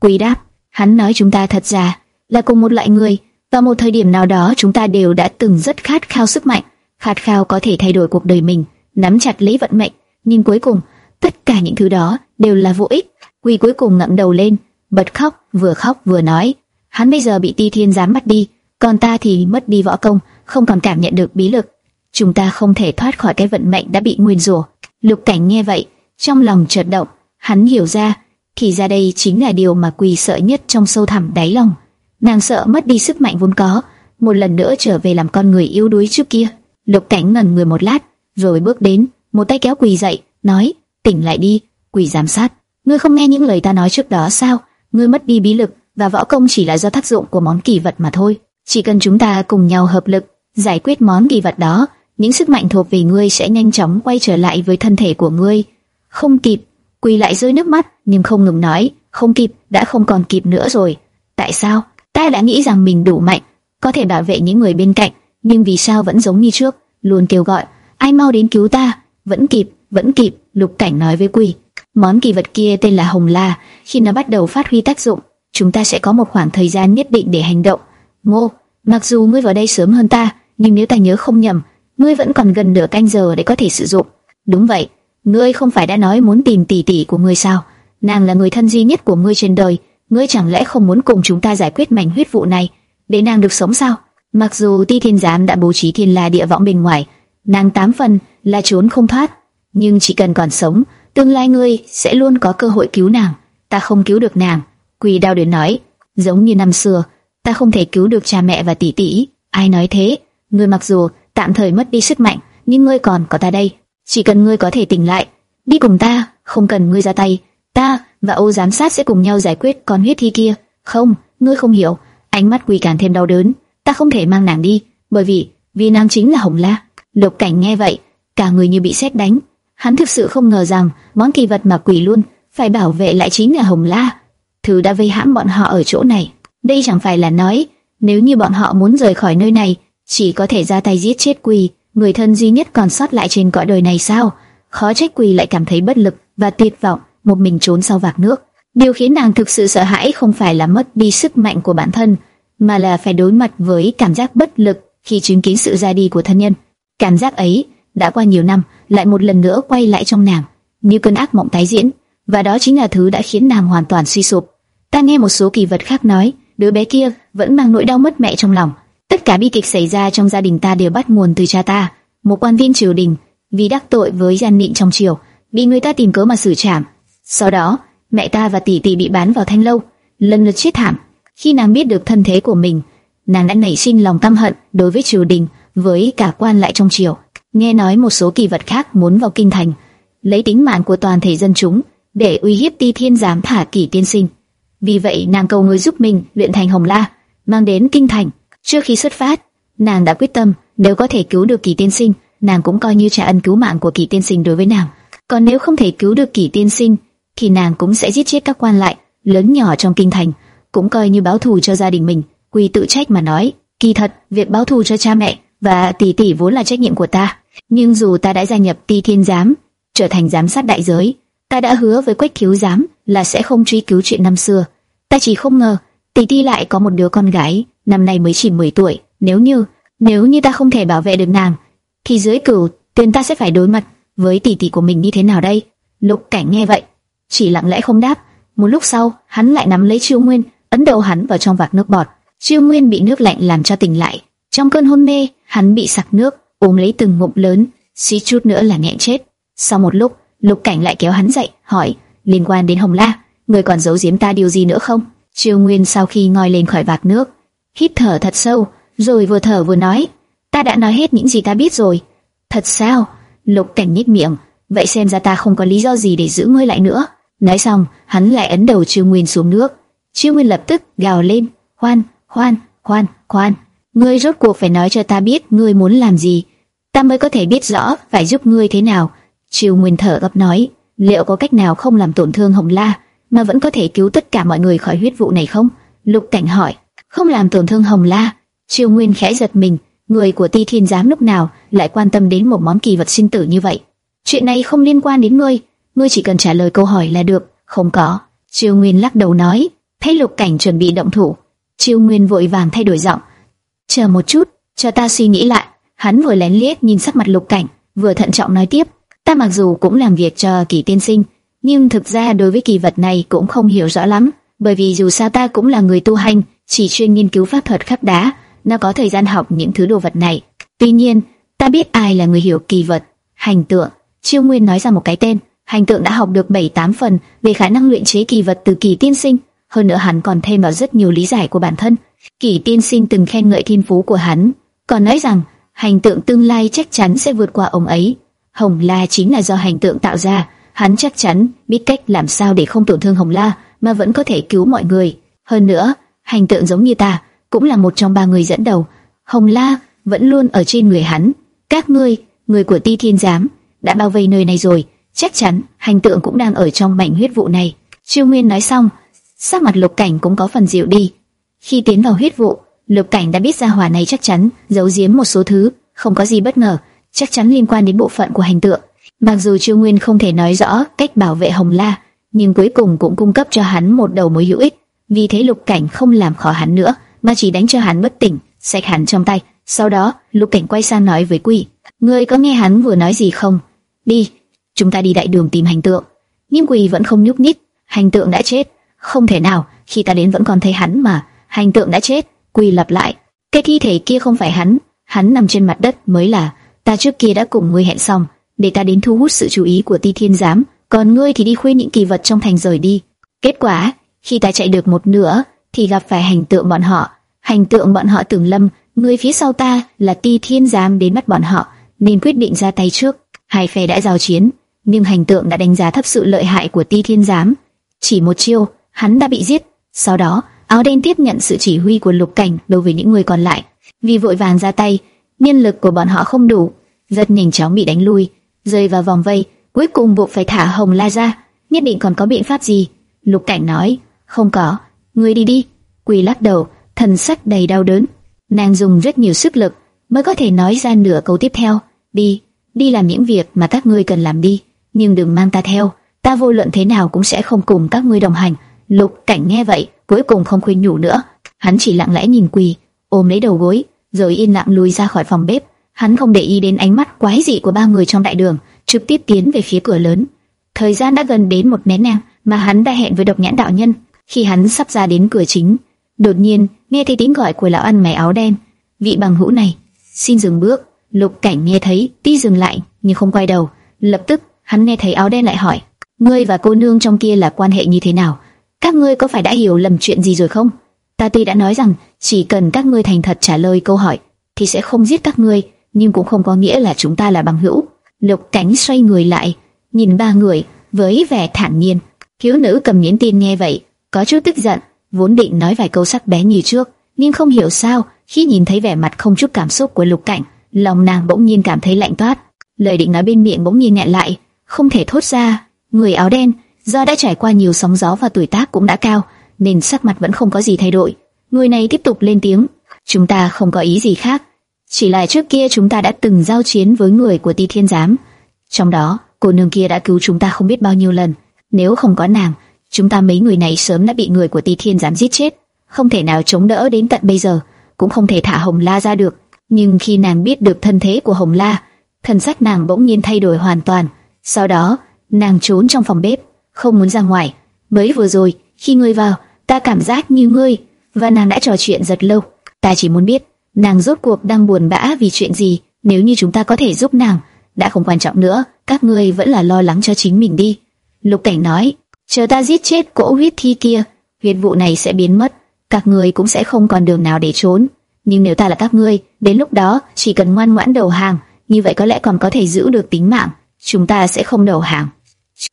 Quy đáp, hắn nói chúng ta thật ra là cùng một loại người. Vào một thời điểm nào đó chúng ta đều đã từng rất khát khao sức mạnh, khát khao có thể thay đổi cuộc đời mình, nắm chặt lấy vận mệnh. Nhưng cuối cùng, tất cả những thứ đó đều là vô ích. Quy cuối cùng ngẩng đầu lên, bật khóc, vừa khóc vừa nói. Hắn bây giờ bị Ti Thiên giám bắt đi, còn ta thì mất đi võ công, không còn cảm nhận được bí lực. Chúng ta không thể thoát khỏi cái vận mệnh đã bị nguyên rủa. Lục Cảnh nghe vậy, trong lòng chợt động, hắn hiểu ra, thì ra đây chính là điều mà Quỳ sợ nhất trong sâu thẳm đáy lòng. Nàng sợ mất đi sức mạnh vốn có, một lần nữa trở về làm con người yếu đuối trước kia. Lục Cảnh ngẩn người một lát, rồi bước đến, một tay kéo Quỳ dậy, nói: "Tỉnh lại đi, Quỳ giám sát, ngươi không nghe những lời ta nói trước đó sao? Ngươi mất đi bí lực và võ công chỉ là do tác dụng của món kỳ vật mà thôi. Chỉ cần chúng ta cùng nhau hợp lực giải quyết món kỳ vật đó, những sức mạnh thuộc về ngươi sẽ nhanh chóng quay trở lại với thân thể của ngươi. Không kịp, quỳ lại rơi nước mắt, nhưng không ngừng nói, không kịp, đã không còn kịp nữa rồi. Tại sao? Ta đã nghĩ rằng mình đủ mạnh, có thể bảo vệ những người bên cạnh, nhưng vì sao vẫn giống như trước, luôn kêu gọi, ai mau đến cứu ta, vẫn kịp, vẫn kịp, lục cảnh nói với quỳ. Món kỳ vật kia tên là Hồng La, khi nó bắt đầu phát huy tác dụng, chúng ta sẽ có một khoảng thời gian nhất định để hành động. Ngô, mặc dù ngươi vào đây sớm hơn ta, nhưng nếu ta nhớ không nhầm, ngươi vẫn còn gần nửa canh giờ để có thể sử dụng. Đúng vậy, ngươi không phải đã nói muốn tìm tỷ tỷ của ngươi sao? Nàng là người thân duy nhất của ngươi trên đời, ngươi chẳng lẽ không muốn cùng chúng ta giải quyết mảnh huyết vụ này, để nàng được sống sao? Mặc dù Ti Thiên Giám đã bố trí thiên la địa võng bên ngoài, nàng tám phần là trốn không thoát, nhưng chỉ cần còn sống, tương lai ngươi sẽ luôn có cơ hội cứu nàng. Ta không cứu được nàng, Quỳ Đao đến nói, giống như năm xưa, ta không thể cứu được cha mẹ và tỷ tỷ. Ai nói thế? Ngươi mặc dù tạm thời mất đi sức mạnh, nhưng ngươi còn có ta đây. Chỉ cần ngươi có thể tỉnh lại, đi cùng ta, không cần ngươi ra tay, ta và Ô giám sát sẽ cùng nhau giải quyết con huyết thi kia. Không, ngươi không hiểu. Ánh mắt Quỳ càng thêm đau đớn. Ta không thể mang nàng đi, bởi vì vì nàng chính là Hồng La. Lục Cảnh nghe vậy, cả người như bị sét đánh. Hắn thực sự không ngờ rằng món kỳ vật mà Quỷ luôn phải bảo vệ lại chính là Hồng La. Thứ đã vây hãm bọn họ ở chỗ này. Đây chẳng phải là nói nếu như bọn họ muốn rời khỏi nơi này chỉ có thể ra tay giết chết Quỳ, người thân duy nhất còn sót lại trên cõi đời này sao? Khó trách Quỳ lại cảm thấy bất lực và tuyệt vọng, một mình trốn sau vạc nước. Điều khiến nàng thực sự sợ hãi không phải là mất đi sức mạnh của bản thân, mà là phải đối mặt với cảm giác bất lực khi chứng kiến sự ra đi của thân nhân. Cảm giác ấy đã qua nhiều năm, lại một lần nữa quay lại trong nàng, như cơn ác mộng tái diễn, và đó chính là thứ đã khiến nàng hoàn toàn suy sụp. Ta nghe một số kỳ vật khác nói, đứa bé kia vẫn mang nỗi đau mất mẹ trong lòng, Tất cả bi kịch xảy ra trong gia đình ta đều bắt nguồn từ cha ta, một quan viên triều đình, vì đắc tội với gian nịnh trong triều, bị người ta tìm cớ mà xử trảm. Sau đó, mẹ ta và tỷ tỷ bị bán vào thanh lâu, lần lượt chết thảm. Khi nàng biết được thân thế của mình, nàng đã nảy sinh lòng căm hận đối với triều đình, với cả quan lại trong triều. Nghe nói một số kỳ vật khác muốn vào kinh thành, lấy tính mạng của toàn thể dân chúng để uy hiếp Ti Thiên giám thả Kỷ Tiên Sinh. Vì vậy, nàng cầu người giúp mình luyện thành Hồng La, mang đến kinh thành. Trước khi xuất phát, nàng đã quyết tâm nếu có thể cứu được Kỷ Tiên Sinh, nàng cũng coi như trả ân cứu mạng của Kỷ Tiên Sinh đối với nàng. Còn nếu không thể cứu được Kỷ Tiên Sinh, thì nàng cũng sẽ giết chết các quan lại lớn nhỏ trong kinh thành, cũng coi như báo thù cho gia đình mình. Quy tự trách mà nói, kỳ thật việc báo thù cho cha mẹ và tỷ tỷ vốn là trách nhiệm của ta. Nhưng dù ta đã gia nhập Ti Thiên Giám, trở thành giám sát đại giới, ta đã hứa với Quách Thiếu Giám là sẽ không truy cứu chuyện năm xưa. Ta chỉ không ngờ tỷ tỷ lại có một đứa con gái, năm nay mới chỉ 10 tuổi. Nếu như nếu như ta không thể bảo vệ được nàng, thì dưới cửu tiền ta sẽ phải đối mặt với tỷ tỷ của mình như thế nào đây? Lục Cảnh nghe vậy, chỉ lặng lẽ không đáp. Một lúc sau, hắn lại nắm lấy Chiêu Nguyên, ấn đầu hắn vào trong vạc nước bọt. Chiêu Nguyên bị nước lạnh làm cho tỉnh lại. Trong cơn hôn mê, hắn bị sặc nước, ôm lấy từng ngụm lớn, xí chút nữa là nghẹn chết. Sau một lúc, Lục Cảnh lại kéo hắn dậy, hỏi: "Liên quan đến Hồng La, người còn giấu giếm ta điều gì nữa không?" Chiêu Nguyên sau khi ngoi lên khỏi vạc nước, hít thở thật sâu, rồi vừa thở vừa nói: "Ta đã nói hết những gì ta biết rồi." "Thật sao?" Lục Cảnh nhếch miệng, "Vậy xem ra ta không có lý do gì để giữ ngươi lại nữa." Nói xong, hắn lại ấn đầu Trương Nguyên xuống nước. Trương Nguyên lập tức gào lên: "Khoan, khoan, khoan, khoan, ngươi rốt cuộc phải nói cho ta biết ngươi muốn làm gì, ta mới có thể biết rõ phải giúp ngươi thế nào." Trương Nguyên thở gấp nói: "Liệu có cách nào không làm tổn thương Hồng La, mà vẫn có thể cứu tất cả mọi người khỏi huyết vụ này không?" Lục Cảnh hỏi. "Không làm tổn thương Hồng La?" Chiêu Nguyên khẽ giật mình, người của Ti Thiên giám lúc nào lại quan tâm đến một món kỳ vật sinh tử như vậy? Chuyện này không liên quan đến ngươi, ngươi chỉ cần trả lời câu hỏi là được. Không có. triều Nguyên lắc đầu nói. Thấy Lục Cảnh chuẩn bị động thủ, triều Nguyên vội vàng thay đổi giọng. Chờ một chút, cho ta suy nghĩ lại. Hắn vừa lén liếc nhìn sắc mặt Lục Cảnh, vừa thận trọng nói tiếp. Ta mặc dù cũng làm việc cho Kỳ Tiên Sinh, nhưng thực ra đối với kỳ vật này cũng không hiểu rõ lắm, bởi vì dù sao ta cũng là người tu hành, chỉ chuyên nghiên cứu pháp thuật khắp đá, nó có thời gian học những thứ đồ vật này. Tuy nhiên, ta biết ai là người hiểu kỳ vật, hành tượng. Chiêu Nguyên nói ra một cái tên, hành tượng đã học được 7-8 phần về khả năng luyện chế kỳ vật từ kỳ tiên sinh, hơn nữa hắn còn thêm vào rất nhiều lý giải của bản thân. Kỳ tiên sinh từng khen ngợi thiên phú của hắn, còn nói rằng hành tượng tương lai chắc chắn sẽ vượt qua ông ấy. Hồng La chính là do hành tượng tạo ra, hắn chắc chắn biết cách làm sao để không tổn thương Hồng La mà vẫn có thể cứu mọi người. Hơn nữa, hành tượng giống như ta, cũng là một trong ba người dẫn đầu. Hồng La vẫn luôn ở trên người hắn. Các ngươi, người của Ti Thiên Giám, đã bao vây nơi này rồi, chắc chắn hành tượng cũng đang ở trong mảnh huyết vụ này. Trương Nguyên nói xong, sắc mặt Lục Cảnh cũng có phần dịu đi. Khi tiến vào huyết vụ, Lục Cảnh đã biết ra hỏa này chắc chắn giấu giếm một số thứ, không có gì bất ngờ, chắc chắn liên quan đến bộ phận của hành tượng. Mặc dù Trương Nguyên không thể nói rõ cách bảo vệ Hồng La, nhưng cuối cùng cũng cung cấp cho hắn một đầu mối hữu ích. Vì thế Lục Cảnh không làm khó hắn nữa, mà chỉ đánh cho hắn bất tỉnh, sạch hắn trong tay. Sau đó, Lục Cảnh quay sang nói với Quỷ, ngươi có nghe hắn vừa nói gì không? Đi, chúng ta đi đại đường tìm hành tượng. nghiêm quỳ vẫn không nhúc nhích, hành tượng đã chết, không thể nào, khi ta đến vẫn còn thấy hắn mà, hành tượng đã chết. quỳ lặp lại, cái thi thể kia không phải hắn, hắn nằm trên mặt đất mới là. Ta trước kia đã cùng ngươi hẹn xong, để ta đến thu hút sự chú ý của Ti Thiên giám, còn ngươi thì đi khuyên những kỳ vật trong thành rời đi. Kết quả, khi ta chạy được một nửa, thì gặp phải hành tượng bọn họ. Hành tượng bọn họ tưởng lâm, người phía sau ta là Ti Thiên giám đến bắt bọn họ, nên quyết định ra tay trước. Hai phe đã giao chiến, nhưng hành tượng đã đánh giá thấp sự lợi hại của Ti Thiên giám. Chỉ một chiêu, hắn đã bị giết. Sau đó, áo đen tiếp nhận sự chỉ huy của Lục Cảnh đối với những người còn lại. Vì vội vàng ra tay, nhân lực của bọn họ không đủ, rất nhanh chóng bị đánh lui, rơi vào vòng vây. Cuối cùng buộc phải thả Hồng La ra. Nhất định còn có biện pháp gì? Lục Cảnh nói, không có. Ngươi đi đi. Quỳ lắc đầu, thần sắc đầy đau đớn. Nàng dùng rất nhiều sức lực mới có thể nói ra nửa câu tiếp theo. Đi, đi làm những việc mà các ngươi cần làm đi, nhưng đừng mang ta theo. Ta vô luận thế nào cũng sẽ không cùng các ngươi đồng hành. Lục Cảnh nghe vậy, cuối cùng không khuyên nhủ nữa. Hắn chỉ lặng lẽ nhìn Quỳ, ôm lấy đầu gối, rồi yên lặng lùi ra khỏi phòng bếp. Hắn không để ý đến ánh mắt quái dị của ba người trong đại đường, trực tiếp tiến về phía cửa lớn. Thời gian đã gần đến một nén nhang mà hắn đã hẹn với độc nhãn đạo nhân. Khi hắn sắp ra đến cửa chính, đột nhiên nghe thấy tiếng gọi của lão ăn mày áo đen. vị bằng hữu này, xin dừng bước. Lục Cảnh nghe thấy, ti dừng lại, nhưng không quay đầu. Lập tức, hắn nghe thấy áo đen lại hỏi: "Ngươi và cô nương trong kia là quan hệ như thế nào? Các ngươi có phải đã hiểu lầm chuyện gì rồi không?" Ta tuy đã nói rằng chỉ cần các ngươi thành thật trả lời câu hỏi thì sẽ không giết các ngươi, nhưng cũng không có nghĩa là chúng ta là bằng hữu. Lục Cảnh xoay người lại, nhìn ba người với vẻ thản nhiên. Thiếu nữ cầm nhẫn tin nghe vậy, có chút tức giận, vốn định nói vài câu sắc bén như trước, nhưng không hiểu sao khi nhìn thấy vẻ mặt không chút cảm xúc của Lục Cảnh, lòng nàng bỗng nhiên cảm thấy lạnh toát. Lời định nói bên miệng bỗng nhiên nghẹn lại, không thể thốt ra. Người áo đen do đã trải qua nhiều sóng gió và tuổi tác cũng đã cao, nên sắc mặt vẫn không có gì thay đổi. Người này tiếp tục lên tiếng, chúng ta không có ý gì khác, chỉ là trước kia chúng ta đã từng giao chiến với người của Ti Thiên Giám. Trong đó, cô nương kia đã cứu chúng ta không biết bao nhiêu lần. Nếu không có nàng, chúng ta mấy người này sớm đã bị người của Ti Thiên Giám giết chết, không thể nào chống đỡ đến tận bây giờ, cũng không thể thả Hồng La ra được. Nhưng khi nàng biết được thân thế của Hồng La, thần sắc nàng bỗng nhiên thay đổi hoàn toàn. Sau đó, nàng trốn trong phòng bếp, không muốn ra ngoài. Mới vừa rồi, khi ngươi vào, ta cảm giác như ngươi và nàng đã trò chuyện rất lâu. Ta chỉ muốn biết nàng rốt cuộc đang buồn bã vì chuyện gì. Nếu như chúng ta có thể giúp nàng, đã không quan trọng nữa. Các ngươi vẫn là lo lắng cho chính mình đi. Lục Cảnh nói, chờ ta giết chết cỗ huyết thi kia, huyết vụ này sẽ biến mất, các ngươi cũng sẽ không còn đường nào để trốn. Nhưng nếu ta là các ngươi, đến lúc đó chỉ cần ngoan ngoãn đầu hàng, như vậy có lẽ còn có thể giữ được tính mạng. Chúng ta sẽ không đầu hàng.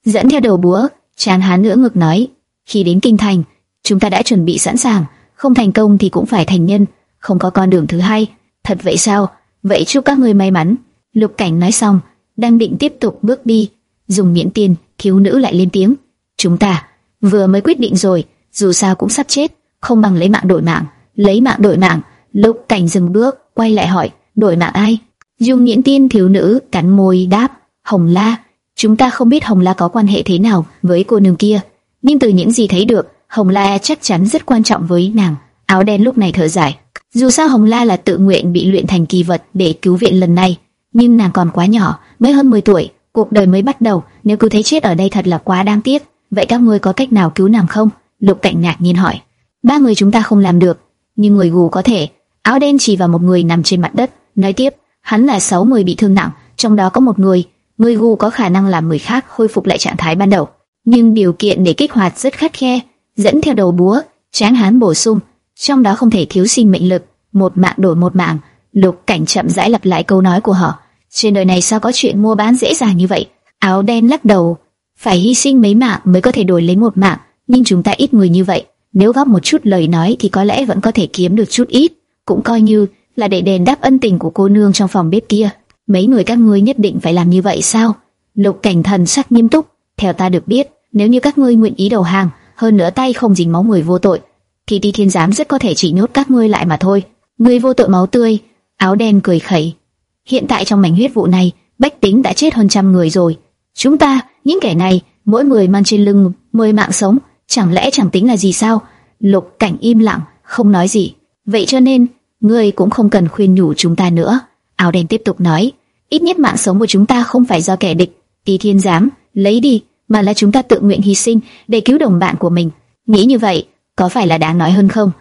Dẫn theo đầu búa, Tráng Hán nữa ngực nói, khi đến kinh thành, chúng ta đã chuẩn bị sẵn sàng, không thành công thì cũng phải thành nhân, không có con đường thứ hai. Thật vậy sao? Vậy chúc các ngươi may mắn. Lục Cảnh nói xong, đang định tiếp tục bước đi, dùng miễn tiền, thiếu nữ lại lên tiếng. Chúng ta vừa mới quyết định rồi, dù sao cũng sắp chết, không bằng lấy mạng đổi mạng, lấy mạng đổi mạng. Lục Cảnh dừng bước, quay lại hỏi, đổi mạng ai? Dung Miễn Tiên thiếu nữ cắn môi đáp, Hồng La. Chúng ta không biết Hồng La có quan hệ thế nào với cô nương kia, nhưng từ những gì thấy được, Hồng La chắc chắn rất quan trọng với nàng. Áo đen lúc này thở dài. Dù sao Hồng La là tự nguyện bị luyện thành kỳ vật để cứu viện lần này, nhưng nàng còn quá nhỏ, mới hơn 10 tuổi, cuộc đời mới bắt đầu, nếu cứ thấy chết ở đây thật là quá đáng tiếc. Vậy các ngươi có cách nào cứu nàng không? Lục Cảnh ngạc nhiên hỏi. Ba người chúng ta không làm được, nhưng người gù có thể. Áo đen chỉ vào một người nằm trên mặt đất, nói tiếp, hắn là 6 người bị thương nặng, trong đó có một người, người gù có khả năng làm người khác khôi phục lại trạng thái ban đầu, nhưng điều kiện để kích hoạt rất khắt khe, dẫn theo đầu búa, tráng hán bổ sung, trong đó không thể thiếu sinh mệnh lực, một mạng đổi một mạng. Lục Cảnh chậm rãi lặp lại câu nói của họ. Trên đời này sao có chuyện mua bán dễ dàng như vậy? Áo đen lắc đầu, phải hy sinh mấy mạng mới có thể đổi lấy một mạng, nhưng chúng ta ít người như vậy, nếu góp một chút lời nói thì có lẽ vẫn có thể kiếm được chút ít, cũng coi như là để đền đáp ân tình của cô nương trong phòng bếp kia. Mấy người các ngươi nhất định phải làm như vậy sao? Lục Cảnh thần sắc nghiêm túc, theo ta được biết, nếu như các ngươi nguyện ý đầu hàng, hơn nữa tay không dính máu người vô tội, thì Ti Thiên giám rất có thể chỉ nhốt các ngươi lại mà thôi. Ngươi vô tội máu tươi, áo đen cười khẩy. Hiện tại trong mảnh huyết vụ này, bách tính đã chết hơn trăm người rồi. Chúng ta, những kẻ này, mỗi người mang trên lưng mười mạng sống, chẳng lẽ chẳng tính là gì sao? Lục Cảnh im lặng, không nói gì. Vậy cho nên, ngươi cũng không cần khuyên nhủ chúng ta nữa. Áo đen tiếp tục nói, ít nhất mạng sống của chúng ta không phải do kẻ địch. Ti Thiên giám, lấy đi, mà là chúng ta tự nguyện hy sinh để cứu đồng bạn của mình. Nghĩ như vậy, có phải là đáng nói hơn không?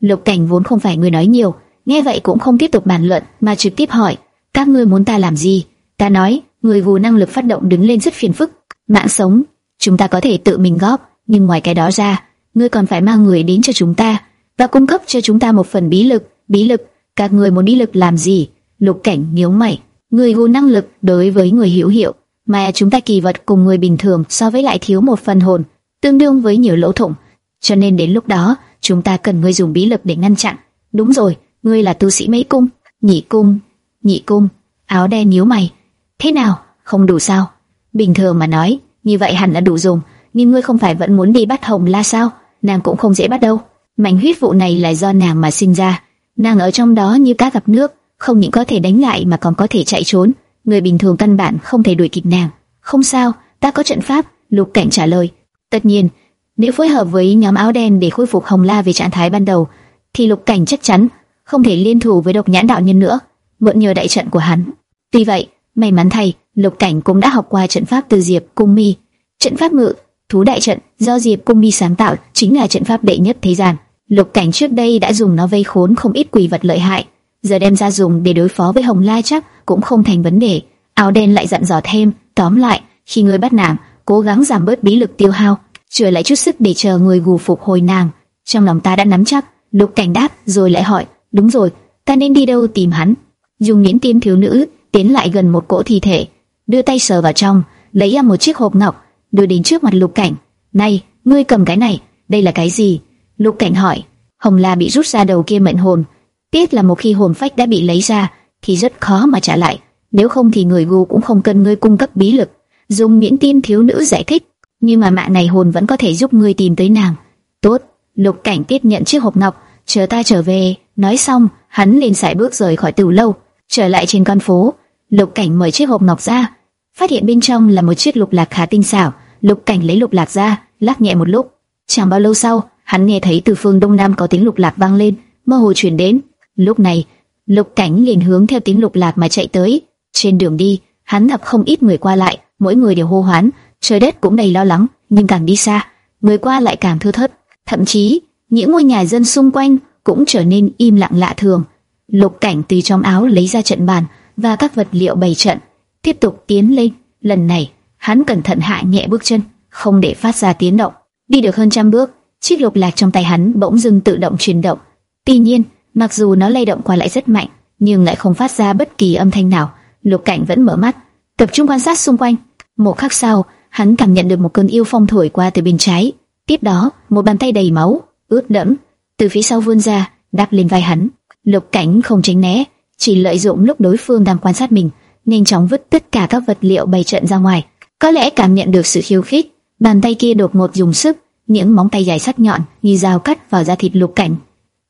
Lục Cảnh vốn không phải người nói nhiều, nghe vậy cũng không tiếp tục bàn luận mà trực tiếp hỏi: các ngươi muốn ta làm gì? Ta nói, người vù năng lực phát động đứng lên rất phiền phức. Mạng sống, chúng ta có thể tự mình góp, nhưng ngoài cái đó ra, ngươi còn phải mang người đến cho chúng ta và cung cấp cho chúng ta một phần bí lực. Bí lực, các ngươi muốn bí lực làm gì? Lục Cảnh nhíu mày. Người vô năng lực đối với người hữu hiệu, mà chúng ta kỳ vật cùng người bình thường so với lại thiếu một phần hồn, tương đương với nhiều lỗ thủng. Cho nên đến lúc đó, chúng ta cần ngươi dùng bí lực để ngăn chặn. Đúng rồi, ngươi là tu sĩ mấy cung? Nhị cung, nhị cung. Áo đen nhíu mày. Thế nào, không đủ sao? Bình thường mà nói, như vậy hẳn là đủ dùng. Nhưng ngươi không phải vẫn muốn đi bắt Hồng La sao? Nàng cũng không dễ bắt đâu. Mảnh huyết vụ này là do nàng mà sinh ra. Nàng ở trong đó như cá gặp nước, không những có thể đánh lại mà còn có thể chạy trốn. Người bình thường căn bản không thể đuổi kịp nàng. Không sao, ta có trận pháp. Lục Cảnh trả lời. Tất nhiên, nếu phối hợp với nhóm áo đen để khôi phục Hồng La về trạng thái ban đầu, thì Lục Cảnh chắc chắn không thể liên thủ với Độc Nhãn đạo nhân nữa, mượn nhờ đại trận của hắn. Tuy vậy, may mắn thay, Lục Cảnh cũng đã học qua trận pháp từ Diệp Cung Mi. Trận pháp ngự, thú đại trận do Diệp Cung Mi sáng tạo chính là trận pháp đệ nhất thế gian. Lục Cảnh trước đây đã dùng nó vây khốn không ít quỷ vật lợi hại, giờ đem ra dùng để đối phó với Hồng lai chắc cũng không thành vấn đề. Áo đen lại dặn dò thêm, tóm lại, khi người bắt nàng, cố gắng giảm bớt bí lực tiêu hao, trở lại chút sức để chờ người gù phục hồi nàng. Trong lòng ta đã nắm chắc, Lục Cảnh đáp rồi lại hỏi, đúng rồi, ta nên đi đâu tìm hắn? Dùng nghiến tiên thiếu nữ tiến lại gần một cỗ thi thể, đưa tay sờ vào trong, lấy ra một chiếc hộp ngọc, đưa đến trước mặt Lục Cảnh. Này, ngươi cầm cái này, đây là cái gì? Lục Cảnh hỏi. Hồng La bị rút ra đầu kia mệnh hồn, tiếc là một khi hồn phách đã bị lấy ra thì rất khó mà trả lại. Nếu không thì người gu cũng không cần ngươi cung cấp bí lực. Dùng miễn tin thiếu nữ giải thích, nhưng mà mạng này hồn vẫn có thể giúp ngươi tìm tới nàng. Tốt, Lục Cảnh tiếp nhận chiếc hộp ngọc, chờ ta trở về. Nói xong, hắn liền sải bước rời khỏi tiểu lâu, trở lại trên con phố. Lục Cảnh mở chiếc hộp ngọc ra, phát hiện bên trong là một chiếc lục lạc khá tinh xảo. Lục Cảnh lấy lục lạc ra, lắc nhẹ một lúc. Chẳng bao lâu sau, hắn nghe thấy từ phương đông nam có tiếng lục lạc vang lên, mơ hồ truyền đến. Lúc này, Lục Cảnh liền hướng theo tiếng lục lạc mà chạy tới. Trên đường đi, hắn gặp không ít người qua lại, mỗi người đều hô hoán, trời đất cũng đầy lo lắng, nhưng càng đi xa, người qua lại càng thưa thớt, thậm chí những ngôi nhà dân xung quanh cũng trở nên im lặng lạ thường. Lục Cảnh từ trong áo lấy ra trận bàn và các vật liệu bày trận, tiếp tục tiến lên. Lần này, hắn cẩn thận hạ nhẹ bước chân, không để phát ra tiếng động. Đi được hơn trăm bước, chiếc lục lạc trong tay hắn bỗng dưng tự động chuyển động. Tuy nhiên, mặc dù nó lay động qua lại rất mạnh, nhưng lại không phát ra bất kỳ âm thanh nào. Lục Cảnh vẫn mở mắt, tập trung quan sát xung quanh. Một khắc sau, hắn cảm nhận được một cơn yêu phong thổi qua từ bên trái. Tiếp đó, một bàn tay đầy máu, ướt đẫm, từ phía sau vươn ra, đáp lên vai hắn. Lục Cảnh không tránh né, chỉ lợi dụng lúc đối phương đang quan sát mình, nhanh chóng vứt tất cả các vật liệu bày trận ra ngoài. Có lẽ cảm nhận được sự khiêu khích, bàn tay kia đột ngột dùng sức, những móng tay dài sắc nhọn như dao cắt vào da thịt Lục Cảnh.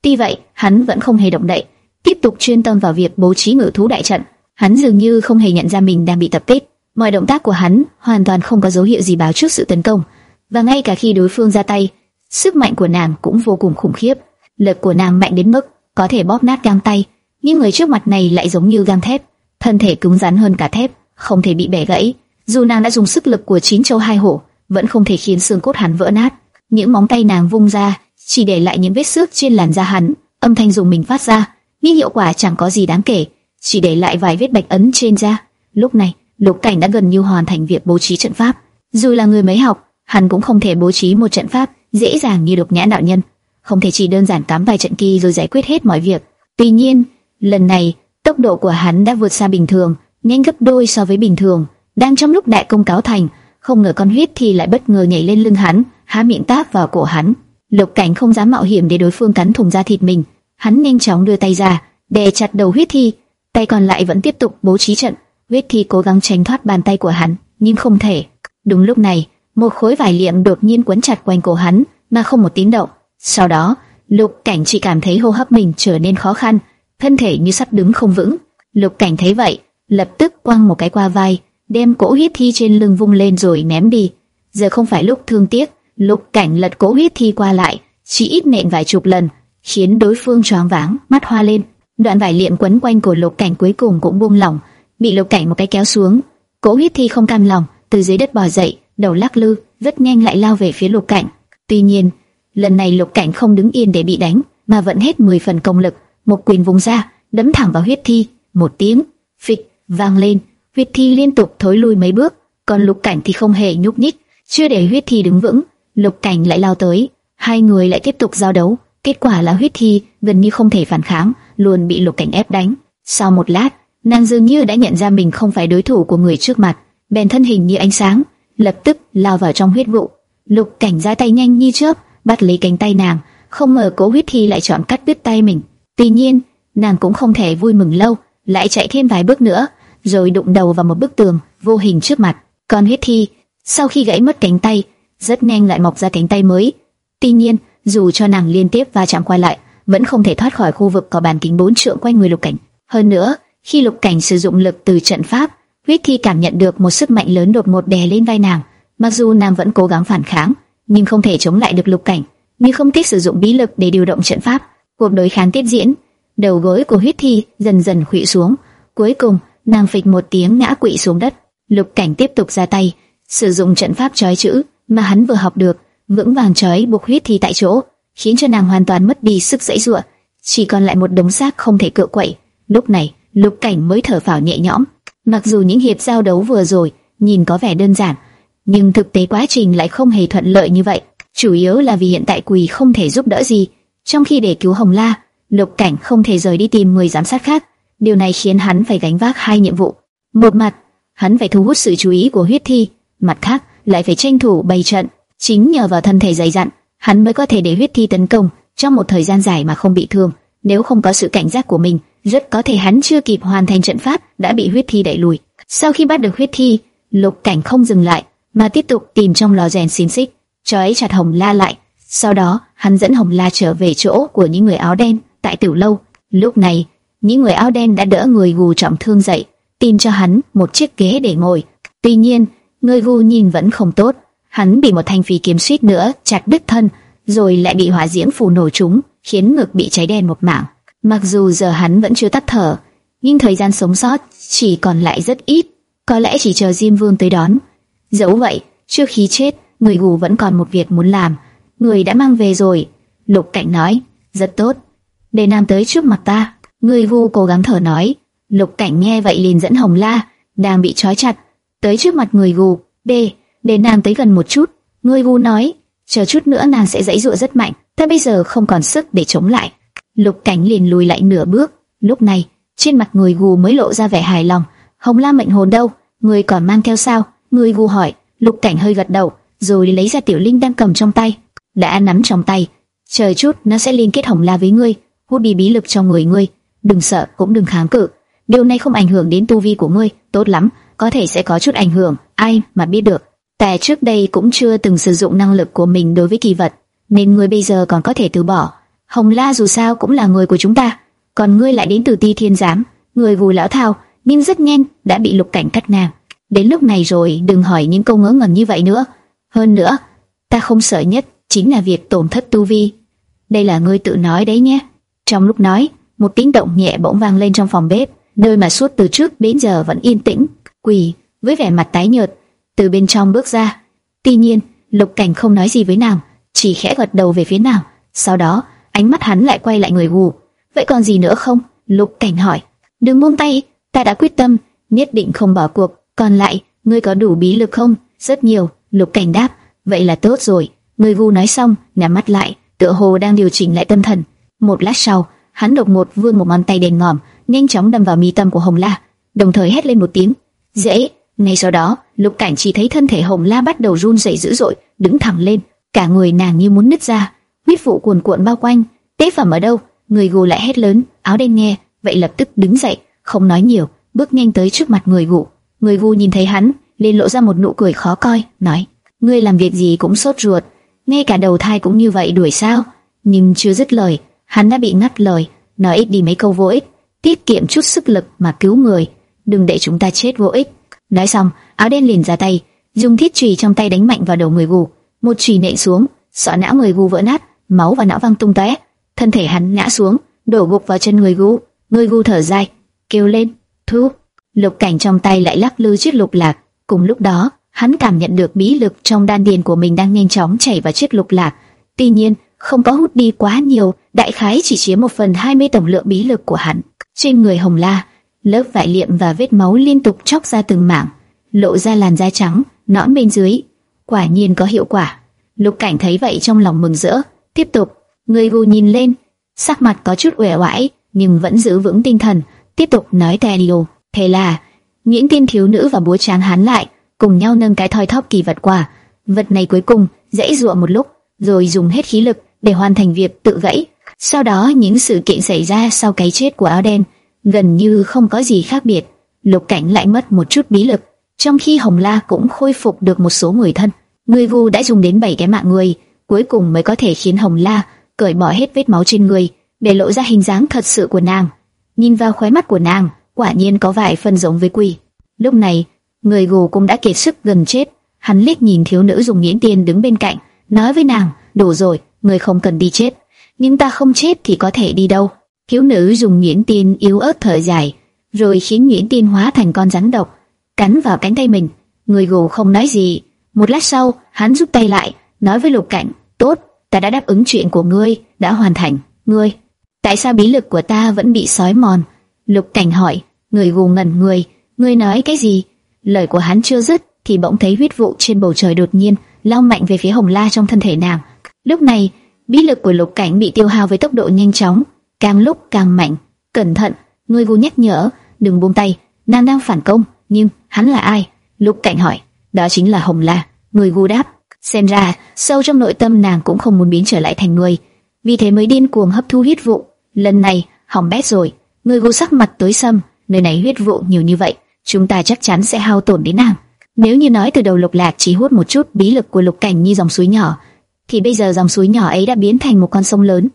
Tuy vậy, hắn vẫn không hề động đậy, tiếp tục chuyên tâm vào việc bố trí ngự thú đại trận. Hắn dường như không hề nhận ra mình đang bị tập kích. Mọi động tác của hắn hoàn toàn không có dấu hiệu gì báo trước sự tấn công, và ngay cả khi đối phương ra tay, sức mạnh của nàng cũng vô cùng khủng khiếp. Lực của nàng mạnh đến mức có thể bóp nát găng tay, nhưng người trước mặt này lại giống như găng thép, thân thể cứng rắn hơn cả thép, không thể bị bẻ gãy. Dù nàng đã dùng sức lực của chín châu hai hổ, vẫn không thể khiến xương cốt hắn vỡ nát. Những móng tay nàng vung ra, chỉ để lại những vết xước trên làn da hắn. Âm thanh dùng mình phát ra, nhưng hiệu quả chẳng có gì đáng kể, chỉ để lại vài vết bạch ấn trên da. Lúc này, Lục Cảnh đã gần như hoàn thành việc bố trí trận pháp. Dù là người mới học, hắn cũng không thể bố trí một trận pháp dễ dàng như độc nhã đạo nhân, không thể chỉ đơn giản cắm vài trận kỳ rồi giải quyết hết mọi việc. Tuy nhiên, lần này tốc độ của hắn đã vượt xa bình thường, nhanh gấp đôi so với bình thường. Đang trong lúc đại công cáo thành, không ngờ con huyết thì lại bất ngờ nhảy lên lưng hắn, há miệng táp vào cổ hắn. Lục Cảnh không dám mạo hiểm để đối phương cắn thủng da thịt mình, hắn nhanh chóng đưa tay ra, đè chặt đầu huyết thi, tay còn lại vẫn tiếp tục bố trí trận. Huyết thi cố gắng tránh thoát bàn tay của hắn, nhưng không thể. Đúng lúc này, một khối vải liệm đột nhiên quấn chặt quanh cổ hắn, mà không một tiếng động. Sau đó, Lục Cảnh chỉ cảm thấy hô hấp mình trở nên khó khăn, thân thể như sắp đứng không vững. Lục Cảnh thấy vậy, lập tức quăng một cái qua vai, đem cỗ huyết thi trên lưng vung lên rồi ném đi. Giờ không phải lúc thương tiếc, Lục Cảnh lật cố huyết thi qua lại, chỉ ít nện vài chục lần, khiến đối phương choáng váng, mắt hoa lên. Đoạn vải liệm quấn quanh cổ Lục Cảnh cuối cùng cũng buông lỏng, bị Lục Cảnh một cái kéo xuống. cố huyết thi không cam lòng, từ dưới đất bò dậy, đầu lắc lư, rất nhanh lại lao về phía Lục Cảnh. Tuy nhiên, lần này Lục Cảnh không đứng yên để bị đánh, mà vẫn hết 10 phần công lực, một quyền vùng ra, đấm thẳng vào huyết thi, một tiếng phịch vang lên, huyết thi liên tục thối lui mấy bước, còn Lục Cảnh thì không hề nhúc nhích, chưa để huyết thi đứng vững, Lục Cảnh lại lao tới, hai người lại tiếp tục giao đấu, kết quả là huyết thi gần như không thể phản kháng, luôn bị Lục Cảnh ép đánh. Sau một lát, nàng dường như đã nhận ra mình không phải đối thủ của người trước mặt, bèn thân hình như ánh sáng, lập tức lao vào trong huyết vụ. Lục Cảnh ra tay nhanh như chớp, bắt lấy cánh tay nàng, không ngờ Cố Huyết Thi lại chọn cắt đứt tay mình. Tuy nhiên, nàng cũng không thể vui mừng lâu, lại chạy thêm vài bước nữa, rồi đụng đầu vào một bức tường vô hình trước mặt. Còn Huyết Thi, sau khi gãy mất cánh tay, rất nhanh lại mọc ra cánh tay mới. Tuy nhiên, dù cho nàng liên tiếp va chạm qua lại, vẫn không thể thoát khỏi khu vực có bàn kính bốn trượng quanh người Lục Cảnh. Hơn nữa, khi Lục Cảnh sử dụng lực từ trận pháp, Huyết Thi cảm nhận được một sức mạnh lớn đột ngột đè lên vai nàng. Mặc dù nàng vẫn cố gắng phản kháng, nhưng không thể chống lại được Lục Cảnh, nhưng không thích sử dụng bí lực để điều động trận pháp. Cuộc đối kháng tiếp diễn, đầu gối của Huyết Thi dần dần khuỵu xuống, cuối cùng nàng phịch một tiếng ngã quỵ xuống đất. Lục Cảnh tiếp tục ra tay, sử dụng trận pháp trói chữ mà hắn vừa học được, vững vàng trói buộc Huyết Thi tại chỗ, khiến cho nàng hoàn toàn mất đi sức dãy dụa. chỉ còn lại một đống xác không thể cựa quậy. Lúc này, Lục Cảnh mới thở phào nhẹ nhõm. Mặc dù những hiệp giao đấu vừa rồi nhìn có vẻ đơn giản, nhưng thực tế quá trình lại không hề thuận lợi như vậy. Chủ yếu là vì hiện tại Quỳ không thể giúp đỡ gì, trong khi để cứu Hồng La, Lục Cảnh không thể rời đi tìm người giám sát khác. Điều này khiến hắn phải gánh vác hai nhiệm vụ. Một mặt, hắn phải thu hút sự chú ý của huyết thi, mặt khác lại phải tranh thủ bày trận. Chính nhờ vào thân thể dày dặn, hắn mới có thể để huyết thi tấn công trong một thời gian dài mà không bị thương. Nếu không có sự cảnh giác của mình, rất có thể hắn chưa kịp hoàn thành trận pháp đã bị huyết thi đẩy lùi. Sau khi bắt được huyết thi, Lục Cảnh không dừng lại, mà tiếp tục tìm trong lò rèn xin xích, trói chặt Hồng La lại. Sau đó, hắn dẫn Hồng La trở về chỗ của những người áo đen tại tiểu lâu. Lúc này, những người áo đen đã đỡ người gù trọng thương dậy, tìm cho hắn một chiếc ghế để ngồi. Tuy nhiên, người gù nhìn vẫn không tốt, hắn bị một thanh phi kiếm suýt nữa chặt đứt thân, rồi lại bị hỏa diễm phù nổ trúng, khiến ngực bị cháy đen một mảng. Mặc dù giờ hắn vẫn chưa tắt thở, nhưng thời gian sống sót chỉ còn lại rất ít, có lẽ chỉ chờ Diêm Vương tới đón. Dẫu vậy, trước khi chết, người gù vẫn còn một việc muốn làm, người đã mang về rồi. Lục Cảnh nói, rất tốt, để Nam tới trước mặt ta. Người gù cố gắng thở nói, Lục Cảnh nghe vậy liền dẫn Hồng La, đang bị trói chặt, tới trước mặt người gù. B, để nàng tới gần một chút. Người gù nói, chờ chút nữa nàng sẽ dãy dụa rất mạnh, ta bây giờ không còn sức để chống lại. Lục Cảnh liền lùi lại nửa bước. Lúc này, trên mặt người gù mới lộ ra vẻ hài lòng. Hồng La mệnh hồn đâu? Người còn mang theo sao? Người gù hỏi. Lục Cảnh hơi gật đầu, rồi lấy ra tiểu linh đang cầm trong tay. Đã nắm trong tay. Chờ chút, nó sẽ liên kết Hồng La với ngươi, hút đi bí lực trong người ngươi. Đừng sợ, cũng đừng kháng cự. Điều này không ảnh hưởng đến tu vi của ngươi, tốt lắm, có thể sẽ có chút ảnh hưởng, ai mà biết được. Ta trước đây cũng chưa từng sử dụng năng lực của mình đối với kỳ vật, nên ngươi bây giờ còn có thể từ bỏ. Hồng La dù sao cũng là người của chúng ta, còn ngươi lại đến từ Ti Thiên Giám, người vùi lão thao, nhưng rất nhanh đã bị lục cảnh cắt ngang. Đến lúc này rồi, đừng hỏi những câu ngớ ngẩn như vậy nữa. Hơn nữa, ta không sợ nhất chính là việc tổn thất tu vi. Đây là ngươi tự nói đấy nhé. Trong lúc nói, một tiếng động nhẹ bỗng vang lên trong phòng bếp, nơi mà suốt từ trước đến giờ vẫn yên tĩnh. Quỳ với vẻ mặt tái nhợt từ bên trong bước ra. Tuy nhiên, Lục Cảnh không nói gì với nàng, chỉ khẽ gật đầu về phía nàng. Sau đó, ánh mắt hắn lại quay lại người gù. Vậy còn gì nữa không? Lục Cảnh hỏi. Đừng buông tay, ta đã quyết tâm, nhất định không bỏ cuộc. Còn lại, ngươi có đủ bí lực không? Rất nhiều. Lục Cảnh đáp. Vậy là tốt rồi. Người gù nói xong, nhắm mắt lại, tựa hồ đang điều chỉnh lại tâm thần. Một lát sau, hắn đột ngột vươn một ngón tay đèn ngòm, nhanh chóng đâm vào mi tâm của Hồng La, đồng thời hét lên một tiếng. Dễ! Ngay sau đó, Lục Cảnh chỉ thấy thân thể Hồng La bắt đầu run rẩy dữ dội, đứng thẳng lên, cả người nàng như muốn nứt ra, huyết vụ cuồn cuộn bao quanh. Tế phẩm ở đâu? Người gù lại hét lớn, áo đen nghe, vậy lập tức đứng dậy, không nói nhiều, bước nhanh tới trước mặt người gù. Người gù nhìn thấy hắn, liền lộ ra một nụ cười khó coi, nói: "Ngươi làm việc gì cũng sốt ruột, ngay cả đầu thai cũng như vậy đuổi sao?" Nhưng chưa dứt lời, hắn đã bị ngắt lời, nói ít đi mấy câu vô ích, tiết kiệm chút sức lực mà cứu người, đừng để chúng ta chết vô ích. Nói xong, áo đen liền ra tay, dùng thiết chùy trong tay đánh mạnh vào đầu người gù, một chùy nện xuống, sọ não người gù vỡ nát, máu và não văng tung tóe, thân thể hắn ngã xuống, đổ gục vào chân người gù. Người gù thở dài, kêu lên, thu. Lục cảnh trong tay lại lắc lư chiếc lục lạc, cùng lúc đó, hắn cảm nhận được bí lực trong đan điền của mình đang nhanh chóng chảy vào chiếc lục lạc. Tuy nhiên, không có hút đi quá nhiều, đại khái chỉ chiếm một phần hai mươi tổng lượng bí lực của hắn. Trên người Hồng La, lớp vải liệm và vết máu liên tục chóc ra từng mảng, lộ ra làn da trắng, nõn bên dưới. Quả nhiên có hiệu quả. Lục Cảnh thấy vậy trong lòng mừng rỡ, tiếp tục, người gù nhìn lên, sắc mặt có chút uể oải, nhưng vẫn giữ vững tinh thần, tiếp tục nói tè điều, thế là những tiên thiếu nữ và búa tráng hán lại, cùng nhau nâng cái thoi thóp kỳ vật qua. Vật này cuối cùng dãy dụa một lúc, rồi dùng hết khí lực để hoàn thành việc tự gãy. Sau đó những sự kiện xảy ra sau cái chết của áo đen gần như không có gì khác biệt. Lục Cảnh lại mất một chút bí lực, trong khi Hồng La cũng khôi phục được một số người thân. Người vu đã dùng đến bảy cái mạng người, cuối cùng mới có thể khiến Hồng La cởi bỏ hết vết máu trên người, để lộ ra hình dáng thật sự của nàng. Nhìn vào khóe mắt của nàng, quả nhiên có vài phần giống với quỷ. Lúc này, người gù cũng đã kiệt sức gần chết. Hắn liếc nhìn thiếu nữ dùng nghiễn tiền đứng bên cạnh, nói với nàng, đủ rồi, người không cần đi chết. Nhưng ta không chết thì có thể đi đâu. Thiếu nữ dùng nhuyễn tin yếu ớt thở dài, rồi khiến nhuyễn tin hóa thành con rắn độc, cắn vào cánh tay mình. Người gù không nói gì. Một lát sau, hắn rút tay lại, nói với Lục Cảnh, tốt, ta đã đáp ứng chuyện của ngươi, đã hoàn thành. Ngươi, Tại sao bí lực của ta vẫn bị sói mòn? Lục Cảnh hỏi. Người gù ngẩn người. ngươi nói cái gì? Lời của hắn chưa dứt thì bỗng thấy huyết vụ trên bầu trời đột nhiên lao mạnh về phía Hồng La trong thân thể nàng. Lúc này, bí lực của Lục Cảnh bị tiêu hao với tốc độ nhanh chóng, càng lúc càng mạnh. Cẩn thận, người gù nhắc nhở, đừng buông tay, nàng đang phản công. Nhưng hắn là ai? Lục Cảnh hỏi. Đó chính là Hồng La. Người gù đáp. Xem ra, sâu trong nội tâm nàng cũng không muốn biến trở lại thành người, vì thế mới điên cuồng hấp thu huyết vụ. Lần này, hỏng bét rồi. Người gù sắc mặt tối sầm, nơi này huyết vụ nhiều như vậy, chúng ta chắc chắn sẽ hao tổn đến nàng. Nếu như nói từ đầu Lục Lạc chỉ hút một chút bí lực của Lục Cảnh như dòng suối nhỏ, thì bây giờ dòng suối nhỏ ấy đã biến thành một con sông lớn.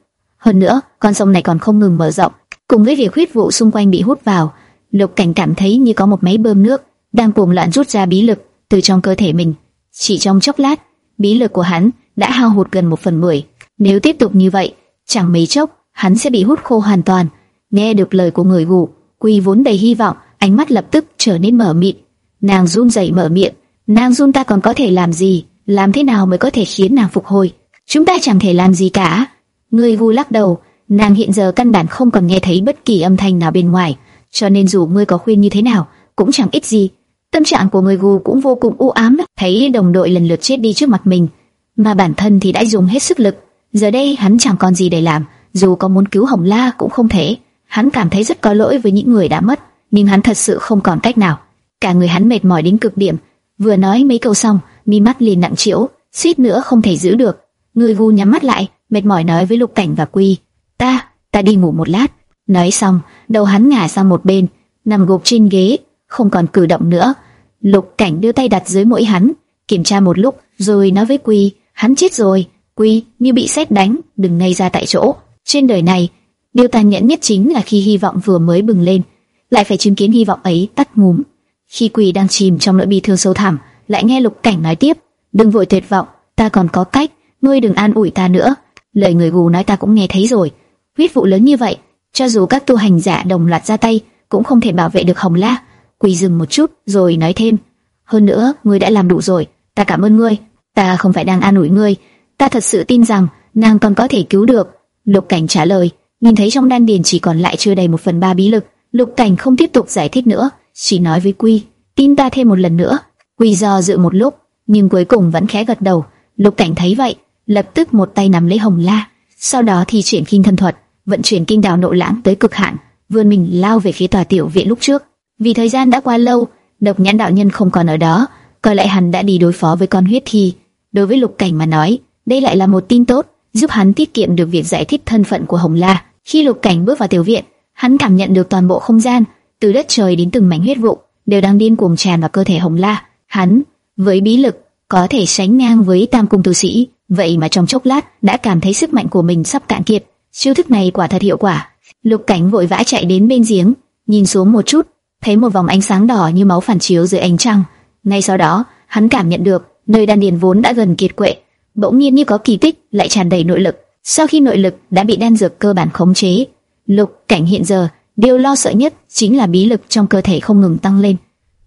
Hơn nữa, con sông này còn không ngừng mở rộng, cùng với việc huyết vụ xung quanh bị hút vào, Lục Cảnh cảm thấy như có một máy bơm nước đang cuồng loạn rút ra bí lực từ trong cơ thể mình. Chỉ trong chốc lát, bí lực của hắn đã hao hụt gần một phần mười. Nếu tiếp tục như vậy, chẳng mấy chốc hắn sẽ bị hút khô hoàn toàn. Nghe được lời của người gù, Quy vốn đầy hy vọng, ánh mắt lập tức trở nên mở mịt. Nàng run rẩy mở miệng, nàng run ta còn có thể làm gì? Làm thế nào mới có thể khiến nàng phục hồi? Chúng ta chẳng thể làm gì cả. Người vu lắc đầu, nàng hiện giờ căn bản không còn nghe thấy bất kỳ âm thanh nào bên ngoài, cho nên dù ngươi có khuyên như thế nào, cũng chẳng ích gì. Tâm trạng của người gù cũng vô cùng u ám, thấy đồng đội lần lượt chết đi trước mặt mình, mà bản thân thì đã dùng hết sức lực. Giờ đây hắn chẳng còn gì để làm, dù có muốn cứu Hồng La cũng không thể. Hắn cảm thấy rất có lỗi với những người đã mất, nhưng hắn thật sự không còn cách nào. Cả người hắn mệt mỏi đến cực điểm. Vừa nói mấy câu xong, mi mắt liền nặng trĩu, suýt nữa không thể giữ được. Người vu nhắm mắt lại, mệt mỏi nói với Lục Cảnh và Quy: "Ta, ta đi ngủ một lát." Nói xong, đầu hắn ngả sang một bên, nằm gục trên ghế, không còn cử động nữa. Lục Cảnh đưa tay đặt dưới mũi hắn, kiểm tra một lúc, rồi nói với Quy: "Hắn chết rồi." Quy như bị sét đánh, đừng ngay ra tại chỗ. Trên đời này, điều tàn nhẫn nhất chính là khi hy vọng vừa mới bừng lên, lại phải chứng kiến hy vọng ấy tắt ngúm. Khi Quy đang chìm trong nỗi bi thương sâu thẳm, lại nghe Lục Cảnh nói tiếp: "Đừng vội tuyệt vọng, ta còn có cách, ngươi đừng an ủi ta nữa." Lời người gù nói ta cũng nghe thấy rồi. Huyết vụ lớn như vậy, cho dù các tu hành giả đồng loạt ra tay, cũng không thể bảo vệ được Hồng La. Quỳ dừng một chút, rồi nói thêm: "Hơn nữa, ngươi đã làm đủ rồi, ta cảm ơn ngươi. Ta không phải đang an ủi ngươi, ta thật sự tin rằng nàng còn có thể cứu được." Lục Cảnh trả lời, nhìn thấy trong đan điền chỉ còn lại chưa đầy một phần ba bí lực, Lục Cảnh không tiếp tục giải thích nữa, chỉ nói với Quy: "Tin ta thêm một lần nữa." Quy do dự một lúc, nhưng cuối cùng vẫn khẽ gật đầu. Lục Cảnh thấy vậy, lập tức một tay nắm lấy Hồng La, sau đó thì chuyển kinh thân thuật, vận chuyển kinh đào nội lãng tới cực hạn, vươn mình lao về phía tòa tiểu viện lúc trước. Vì thời gian đã qua lâu, độc nhãn đạo nhân không còn ở đó, có lẽ hắn đã đi đối phó với con huyết thi. Đối với Lục Cảnh mà nói, đây lại là một tin tốt, giúp hắn tiết kiệm được việc giải thích thân phận của Hồng La. Khi Lục Cảnh bước vào tiểu viện, hắn cảm nhận được toàn bộ không gian, từ đất trời đến từng mảnh huyết vụ, đều đang điên cuồng tràn vào cơ thể Hồng La. Hắn, với bí lực, có thể sánh ngang với Tam cung tu sĩ, vậy mà trong chốc lát đã cảm thấy sức mạnh của mình sắp cạn kiệt. Chiêu thức này quả thật hiệu quả. Lục Cảnh vội vã chạy đến bên giếng, nhìn xuống một chút, thấy một vòng ánh sáng đỏ như máu phản chiếu dưới ánh trăng. Ngay sau đó, hắn cảm nhận được nơi đan điền vốn đã gần kiệt quệ, bỗng nhiên như có kỳ tích lại tràn đầy nội lực. Sau khi nội lực đã bị đan dược cơ bản khống chế, Lục Cảnh hiện giờ điều lo sợ nhất chính là bí lực trong cơ thể không ngừng tăng lên,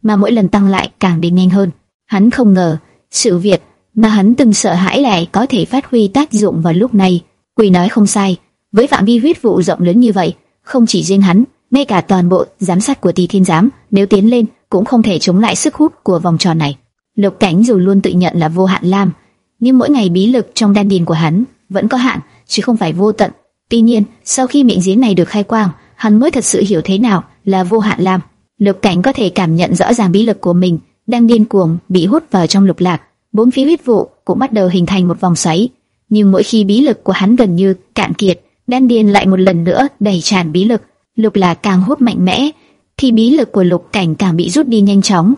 mà mỗi lần tăng lại càng đến nhanh hơn. Hắn không ngờ sự việc mà hắn từng sợ hãi lại có thể phát huy tác dụng vào lúc này. quỳ nói không sai, với phạm vi huyết vụ rộng lớn như vậy, không chỉ riêng hắn, ngay cả toàn bộ giám sát của Tỳ Thiên giám, nếu tiến lên cũng không thể chống lại sức hút của vòng tròn này. Lục Cảnh dù luôn tự nhận là vô hạn lam, nhưng mỗi ngày bí lực trong đan điền của hắn vẫn có hạn, chứ không phải vô tận. Tuy nhiên, sau khi miệng giếng này được khai quang, hắn mới thật sự hiểu thế nào là vô hạn lam. Lục Cảnh có thể cảm nhận rõ ràng bí lực của mình đang điên cuồng bị hút vào trong lục lạc, bốn phía huyết vụ cũng bắt đầu hình thành một vòng xoáy. Nhưng mỗi khi bí lực của hắn gần như cạn kiệt, đan điền lại một lần nữa đầy tràn bí lực, lục là càng hút mạnh mẽ, thì bí lực của lục cảnh càng bị rút đi nhanh chóng.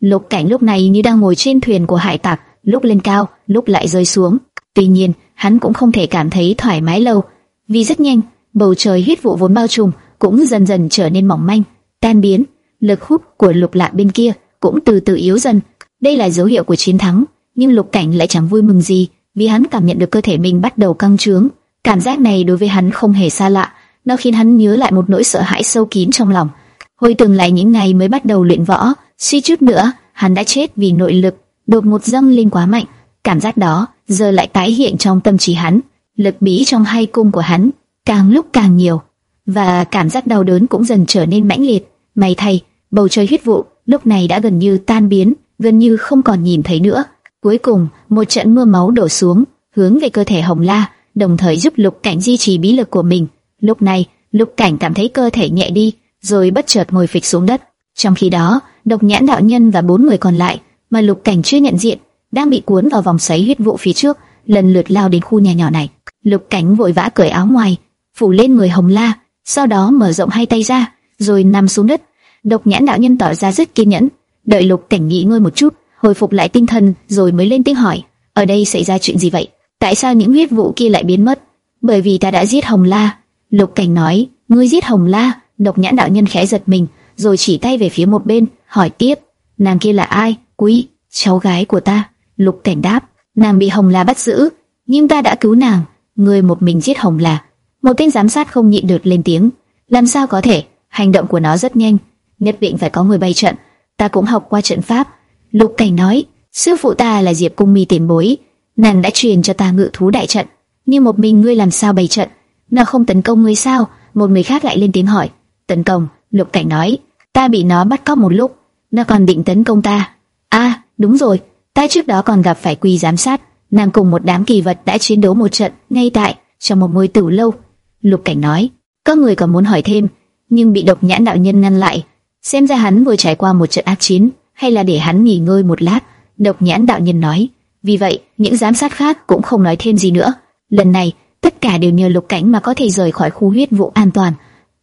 Lục cảnh lúc này như đang ngồi trên thuyền của hải tặc, lúc lên cao, lúc lại rơi xuống. Tuy nhiên, hắn cũng không thể cảm thấy thoải mái lâu, vì rất nhanh, bầu trời huyết vụ vốn bao trùm cũng dần dần trở nên mỏng manh, tan biến. Lực hút của lục lạc bên kia cũng từ từ yếu dần. Đây là dấu hiệu của chiến thắng, nhưng Lục Cảnh lại chẳng vui mừng gì, vì hắn cảm nhận được cơ thể mình bắt đầu căng trướng. Cảm giác này đối với hắn không hề xa lạ, nó khiến hắn nhớ lại một nỗi sợ hãi sâu kín trong lòng. Hồi từng lại những ngày mới bắt đầu luyện võ, suy chút nữa, hắn đã chết vì nội lực đột ngột dâng lên quá mạnh. Cảm giác đó giờ lại tái hiện trong tâm trí hắn. Lực bí trong hai cung của hắn càng lúc càng nhiều, và cảm giác đau đớn cũng dần trở nên mãnh liệt. May thay, bầu trời huyết vụ lúc này đã gần như tan biến, gần như không còn nhìn thấy nữa. Cuối cùng, một trận mưa máu đổ xuống, hướng về cơ thể Hồng La, đồng thời giúp Lục Cảnh duy trì bí lực của mình. Lúc này, Lục Cảnh cảm thấy cơ thể nhẹ đi, rồi bất chợt ngồi phịch xuống đất. Trong khi đó, Độc Nhãn đạo nhân và bốn người còn lại, mà Lục Cảnh chưa nhận diện, đang bị cuốn vào vòng xoáy huyết vụ phía trước, lần lượt lao đến khu nhà nhỏ này. Lục Cảnh vội vã cởi áo ngoài, phủ lên người Hồng La, sau đó mở rộng hai tay ra, rồi nằm xuống đất. Độc Nhãn đạo nhân tỏ ra rất kiên nhẫn, đợi Lục Cảnh nghỉ ngơi một chút, hồi phục lại tinh thần, rồi mới lên tiếng hỏi: "Ở đây xảy ra chuyện gì vậy? Tại sao những huyết vụ kia lại biến mất?" "Bởi vì ta đã giết Hồng La." Lục Cảnh nói: "Ngươi giết Hồng La?" Độc Nhãn đạo nhân khẽ giật mình, rồi chỉ tay về phía một bên, hỏi tiếp: "Nàng kia là ai?" "Quý, cháu gái của ta." Lục Cảnh đáp: "Nàng bị Hồng La bắt giữ, nhưng ta đã cứu nàng." "Ngươi một mình giết Hồng La?" Một tên giám sát không nhịn được lên tiếng: "Làm sao có thể? Hành động của nó rất nhanh, nhất định phải có người bày trận. Ta cũng học qua trận pháp." Lục Cảnh nói: "Sư phụ ta là Diệp Cung Mi tiền bối, nàng đã truyền cho ta ngự thú đại trận, nhưng một mình ngươi làm sao bày trận? Nó không tấn công ngươi sao?" Một người khác lại lên tiếng hỏi: "Tấn công?" Lục Cảnh nói: "Ta bị nó bắt cóc một lúc, nó còn định tấn công ta." "A, đúng rồi, ta trước đó còn gặp phải Quy giám sát, nàng cùng một đám kỳ vật đã chiến đấu một trận ngay tại trong một ngôi tử lâu." Lục Cảnh nói: "Có người còn muốn hỏi thêm, nhưng bị Độc Nhãn đạo nhân ngăn lại, xem ra hắn vừa trải qua một trận ác chiến, hay là để hắn nghỉ ngơi một lát." Độc Nhãn đạo nhân nói. Vì vậy, những giám sát khác cũng không nói thêm gì nữa. Lần này, tất cả đều nhờ Lục Cảnh mà có thể rời khỏi khu huyết vụ an toàn.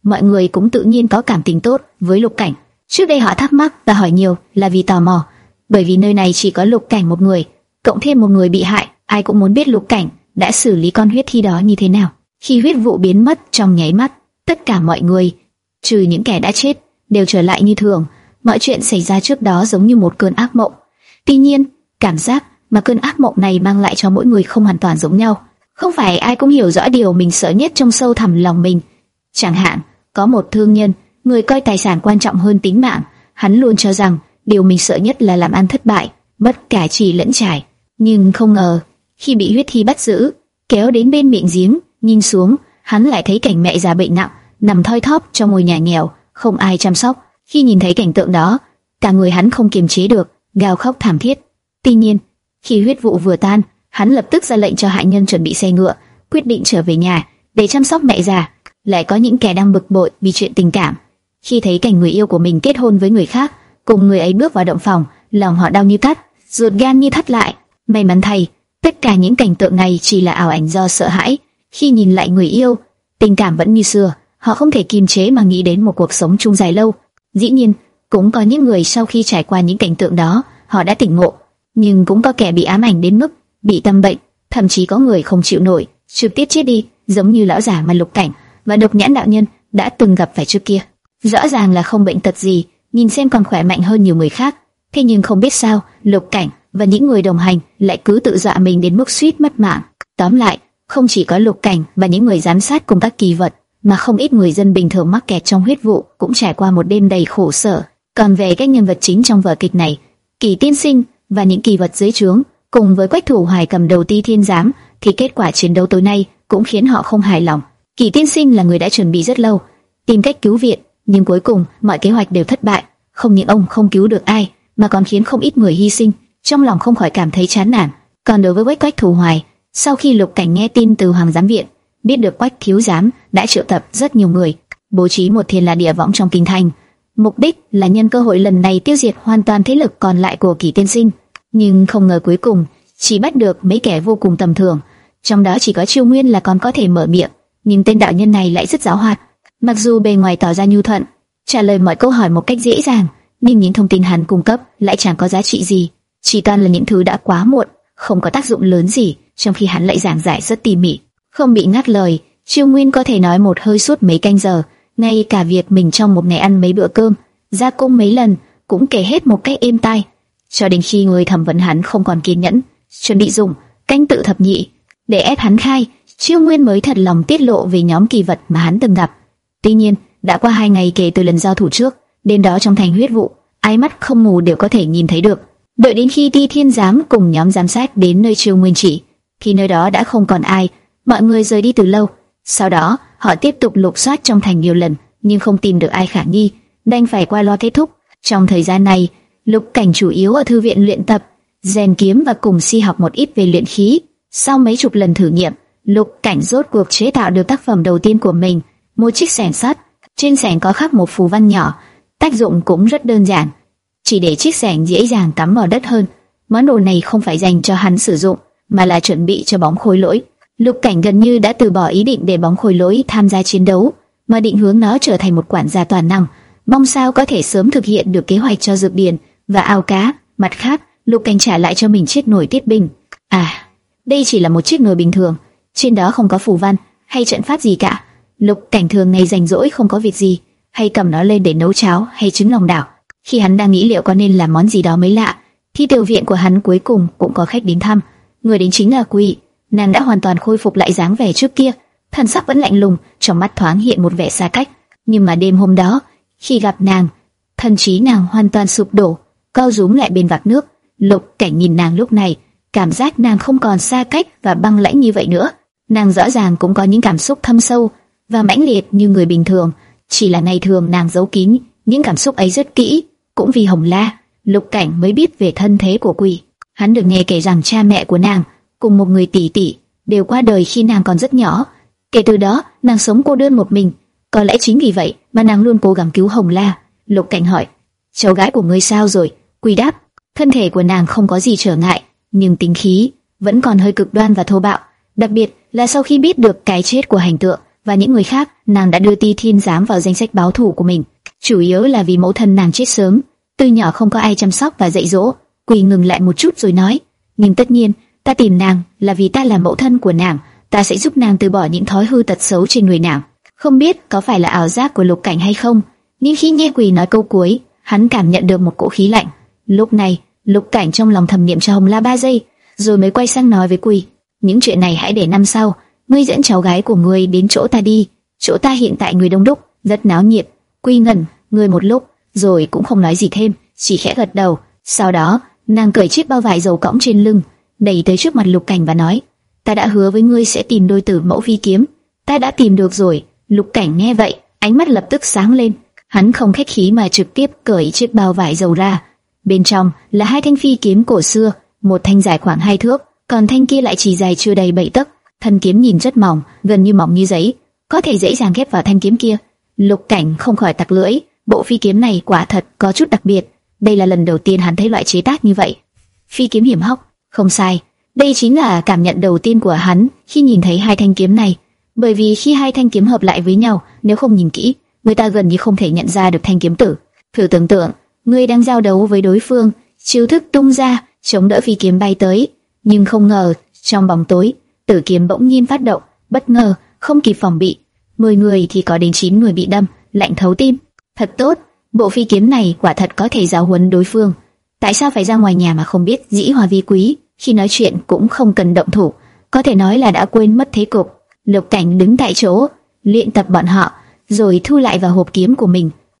Mọi người cũng tự nhiên có cảm tình tốt với Lục Cảnh. Trước đây họ thắc mắc và hỏi nhiều là vì tò mò, bởi vì nơi này chỉ có Lục Cảnh một người, cộng thêm một người bị hại, ai cũng muốn biết Lục Cảnh đã xử lý con huyết thi đó như thế nào. Khi huyết vụ biến mất trong nháy mắt, tất cả mọi người, trừ những kẻ đã chết, đều trở lại như thường. Mọi chuyện xảy ra trước đó giống như một cơn ác mộng. Tuy nhiên, cảm giác mà cơn ác mộng này mang lại cho mỗi người không hoàn toàn giống nhau. Không phải ai cũng hiểu rõ điều mình sợ nhất trong sâu thẳm lòng mình. Chẳng hạn, có một thương nhân, người coi tài sản quan trọng hơn tính mạng, hắn luôn cho rằng điều mình sợ nhất là làm ăn thất bại, bất cả chỉ lẫn trải. Nhưng không ngờ, khi bị huyết thi bắt giữ, kéo đến bên miệng giếng, nhìn xuống, hắn lại thấy cảnh mẹ già bệnh nặng, nằm thoi thóp trong ngôi nhà nghèo, không ai chăm sóc. Khi nhìn thấy cảnh tượng đó, cả người hắn không kiềm chế được, gào khóc thảm thiết. Tuy nhiên, khi huyết vụ vừa tan, hắn lập tức ra lệnh cho hạ nhân chuẩn bị xe ngựa, quyết định trở về nhà để chăm sóc mẹ già. Lại có những kẻ đang bực bội vì chuyện tình cảm. Khi thấy cảnh người yêu của mình kết hôn với người khác, cùng người ấy bước vào động phòng, lòng họ đau như cắt, ruột gan như thắt lại. May mắn thay, tất cả những cảnh tượng này chỉ là ảo ảnh do sợ hãi. Khi nhìn lại người yêu, tình cảm vẫn như xưa, họ không thể kiềm chế mà nghĩ đến một cuộc sống chung dài lâu. Dĩ nhiên, cũng có những người sau khi trải qua những cảnh tượng đó, họ đã tỉnh ngộ, nhưng cũng có kẻ bị ám ảnh đến mức bị tâm bệnh, thậm chí có người không chịu nổi, trực tiếp chết đi, giống như lão giả mà Lục Cảnh và Độc Nhãn đạo nhân đã từng gặp phải trước kia. Rõ ràng là không bệnh tật gì, nhìn xem còn khỏe mạnh hơn nhiều người khác, thế nhưng không biết sao, Lục Cảnh và những người đồng hành lại cứ tự dọa mình đến mức suýt mất mạng. Tóm lại, không chỉ có Lục Cảnh và những người giám sát cùng các kỳ vật, mà không ít người dân bình thường mắc kẹt trong huyết vụ cũng trải qua một đêm đầy khổ sở. Còn về các nhân vật chính trong vở kịch này, Kỳ Tiên Sinh và những kỳ vật dưới trướng, cùng với Quách Thủ Hoài cầm đầu Ti Thiên Giám, thì kết quả chiến đấu tối nay cũng khiến họ không hài lòng. Kỳ Tiên Sinh là người đã chuẩn bị rất lâu, tìm cách cứu viện, nhưng cuối cùng mọi kế hoạch đều thất bại. Không những ông không cứu được ai, mà còn khiến không ít người hy sinh. Trong lòng không khỏi cảm thấy chán nản. Còn đối với Quách Quách Thủ Hoài, sau khi Lục Cảnh nghe tin từ Hoàng Giám viện, biết được Quách Thiếu Giám đã triệu tập rất nhiều người, bố trí một thiên la địa võng trong kinh thành, mục đích là nhân cơ hội lần này tiêu diệt hoàn toàn thế lực còn lại của Kỳ Tiên Sinh. Nhưng không ngờ cuối cùng chỉ bắt được mấy kẻ vô cùng tầm thường, trong đó chỉ có Chiêu Nguyên là còn có thể mở miệng, nhưng tên đạo nhân này lại rất giáo hoạt. Mặc dù bề ngoài tỏ ra nhu thuận, trả lời mọi câu hỏi một cách dễ dàng, nhưng những thông tin hắn cung cấp lại chẳng có giá trị gì, chỉ toàn là những thứ đã quá muộn, không có tác dụng lớn gì, trong khi hắn lại giảng giải rất tỉ mỉ, không bị ngắt lời. Chiêu Nguyên có thể nói một hơi suốt mấy canh giờ, ngay cả việc mình trong một ngày ăn mấy bữa cơm, ra cung mấy lần, cũng kể hết một cách êm tai, cho đến khi người thẩm vấn hắn không còn kiên nhẫn, chuẩn bị dùng canh tự thập nhị để ép hắn khai, Chiêu Nguyên mới thật lòng tiết lộ về nhóm kỳ vật mà hắn từng gặp. Tuy nhiên, đã qua hai ngày kể từ lần giao thủ trước, đêm đó trong thành huyết vụ, ai mắt không mù đều có thể nhìn thấy được. Đợi đến khi Ti Thiên giám cùng nhóm giám sát đến nơi Chiêu Nguyên chỉ, thì nơi đó đã không còn ai, mọi người rời đi từ lâu. Sau đó, họ tiếp tục lục soát trong thành nhiều lần, nhưng không tìm được ai khả nghi, đành phải qua lo kết thúc. Trong thời gian này, Lục Cảnh chủ yếu ở thư viện luyện tập, rèn kiếm và cùng si học một ít về luyện khí. Sau mấy chục lần thử nghiệm, Lục Cảnh rốt cuộc chế tạo được tác phẩm đầu tiên của mình, một chiếc xẻng sắt. Trên xẻng có khắc một phù văn nhỏ, tác dụng cũng rất đơn giản, chỉ để chiếc xẻng dễ dàng cắm vào đất hơn. Món đồ này không phải dành cho hắn sử dụng, mà là chuẩn bị cho bóng khối lỗi. Lục Cảnh gần như đã từ bỏ ý định để bóng khối lỗi tham gia chiến đấu, mà định hướng nó trở thành một quản gia toàn năng, mong sao có thể sớm thực hiện được kế hoạch cho dược biển và ao cá. Mặt khác, Lục Cảnh trả lại cho mình chiếc nồi tiết bình. À, đây chỉ là một chiếc nồi bình thường, trên đó không có phù văn hay trận pháp gì cả. Lục Cảnh thường ngày rảnh rỗi không có việc gì, hay cầm nó lên để nấu cháo hay trứng lòng đảo. Khi hắn đang nghĩ liệu có nên làm món gì đó mới lạ, thì tiểu viện của hắn cuối cùng cũng có khách đến thăm. Người đến chính là Quỷ. Nàng đã hoàn toàn khôi phục lại dáng vẻ trước kia, thần sắc vẫn lạnh lùng, trong mắt thoáng hiện một vẻ xa cách. Nhưng mà đêm hôm đó, khi gặp nàng, thần trí nàng hoàn toàn sụp đổ, co rúm lại bên vạc nước. Lục Cảnh nhìn nàng lúc này, cảm giác nàng không còn xa cách và băng lãnh như vậy nữa. Nàng rõ ràng cũng có những cảm xúc thâm sâu và mãnh liệt như người bình thường, chỉ là ngày thường nàng giấu kín những cảm xúc ấy rất kỹ, cũng vì Hồng La, Lục Cảnh mới biết về thân thế của quỷ. Hắn được nghe kể rằng cha mẹ của nàng cùng một người tỷ tỷ đều qua đời khi nàng còn rất nhỏ. Kể từ đó, nàng sống cô đơn một mình. Có lẽ chính vì vậy mà nàng luôn cố gắng cứu Hồng La. Lục Cảnh hỏi: "Cháu gái của ngươi sao rồi?" quỳ đáp: "Thân thể của nàng không có gì trở ngại, nhưng tính khí vẫn còn hơi cực đoan và thô bạo. Đặc biệt là sau khi biết được cái chết của hành tượng và những người khác, nàng đã đưa Ti Thiên Giám vào danh sách báo thù của mình. Chủ yếu là vì mẫu thân nàng chết sớm, từ nhỏ không có ai chăm sóc và dạy dỗ. Quỳ ngừng lại một chút rồi nói, nhưng tất nhiên, ta tìm nàng là vì ta là mẫu thân của nàng, ta sẽ giúp nàng từ bỏ những thói hư tật xấu trên người nàng. Không biết có phải là ảo giác của Lục Cảnh hay không, nhưng khi nghe Quỳ nói câu cuối, hắn cảm nhận được một cỗ khí lạnh. Lúc này, Lục Cảnh trong lòng thầm niệm cho Hồng La ba giây, rồi mới quay sang nói với Quỳ, những chuyện này hãy để năm sau, ngươi dẫn cháu gái của ngươi đến chỗ ta đi, chỗ ta hiện tại người đông đúc, rất náo nhiệt. Quy ngẩn, người một lúc, rồi cũng không nói gì thêm, chỉ khẽ gật đầu. Sau đó, nàng cởi chiếc bao vải dầu cõng trên lưng, đẩy tới trước mặt Lục Cảnh và nói: "Ta đã hứa với ngươi sẽ tìm đôi tử mẫu phi kiếm, ta đã tìm được rồi." Lục Cảnh nghe vậy, ánh mắt lập tức sáng lên, hắn không khách khí mà trực tiếp cởi chiếc bao vải dầu ra. Bên trong là hai thanh phi kiếm cổ xưa, một thanh dài khoảng hai thước, còn thanh kia lại chỉ dài chưa đầy bảy tấc. Thân kiếm nhìn rất mỏng, gần như mỏng như giấy, có thể dễ dàng ghép vào thanh kiếm kia. Lục Cảnh không khỏi tặc lưỡi, bộ phi kiếm này quả thật có chút đặc biệt. Đây là lần đầu tiên hắn thấy loại chế tác như vậy. Phi kiếm hiểm hóc, không sai. Đây chính là cảm nhận đầu tiên của hắn khi nhìn thấy hai thanh kiếm này. Bởi vì khi hai thanh kiếm hợp lại với nhau, nếu không nhìn kỹ, người ta gần như không thể nhận ra được thanh kiếm tử. Thử tưởng tượng, người đang giao đấu với đối phương, chiêu thức tung ra, chống đỡ phi kiếm bay tới, nhưng không ngờ trong bóng tối, tử kiếm bỗng nhiên phát động, bất ngờ, không kịp phòng bị, 10 người thì có đến 9 người bị đâm, lạnh thấu tim. Thật tốt, bộ phi kiếm này quả thật có thể giáo huấn đối phương. Tại sao phải ra ngoài nhà mà không biết dĩ hòa vi quý, khi nói chuyện cũng không cần động thủ, có thể nói là đã quên mất thế cục. Lục Cảnh đứng tại chỗ, luyện tập bọn họ, rồi thu lại vào hộp kiếm của mình.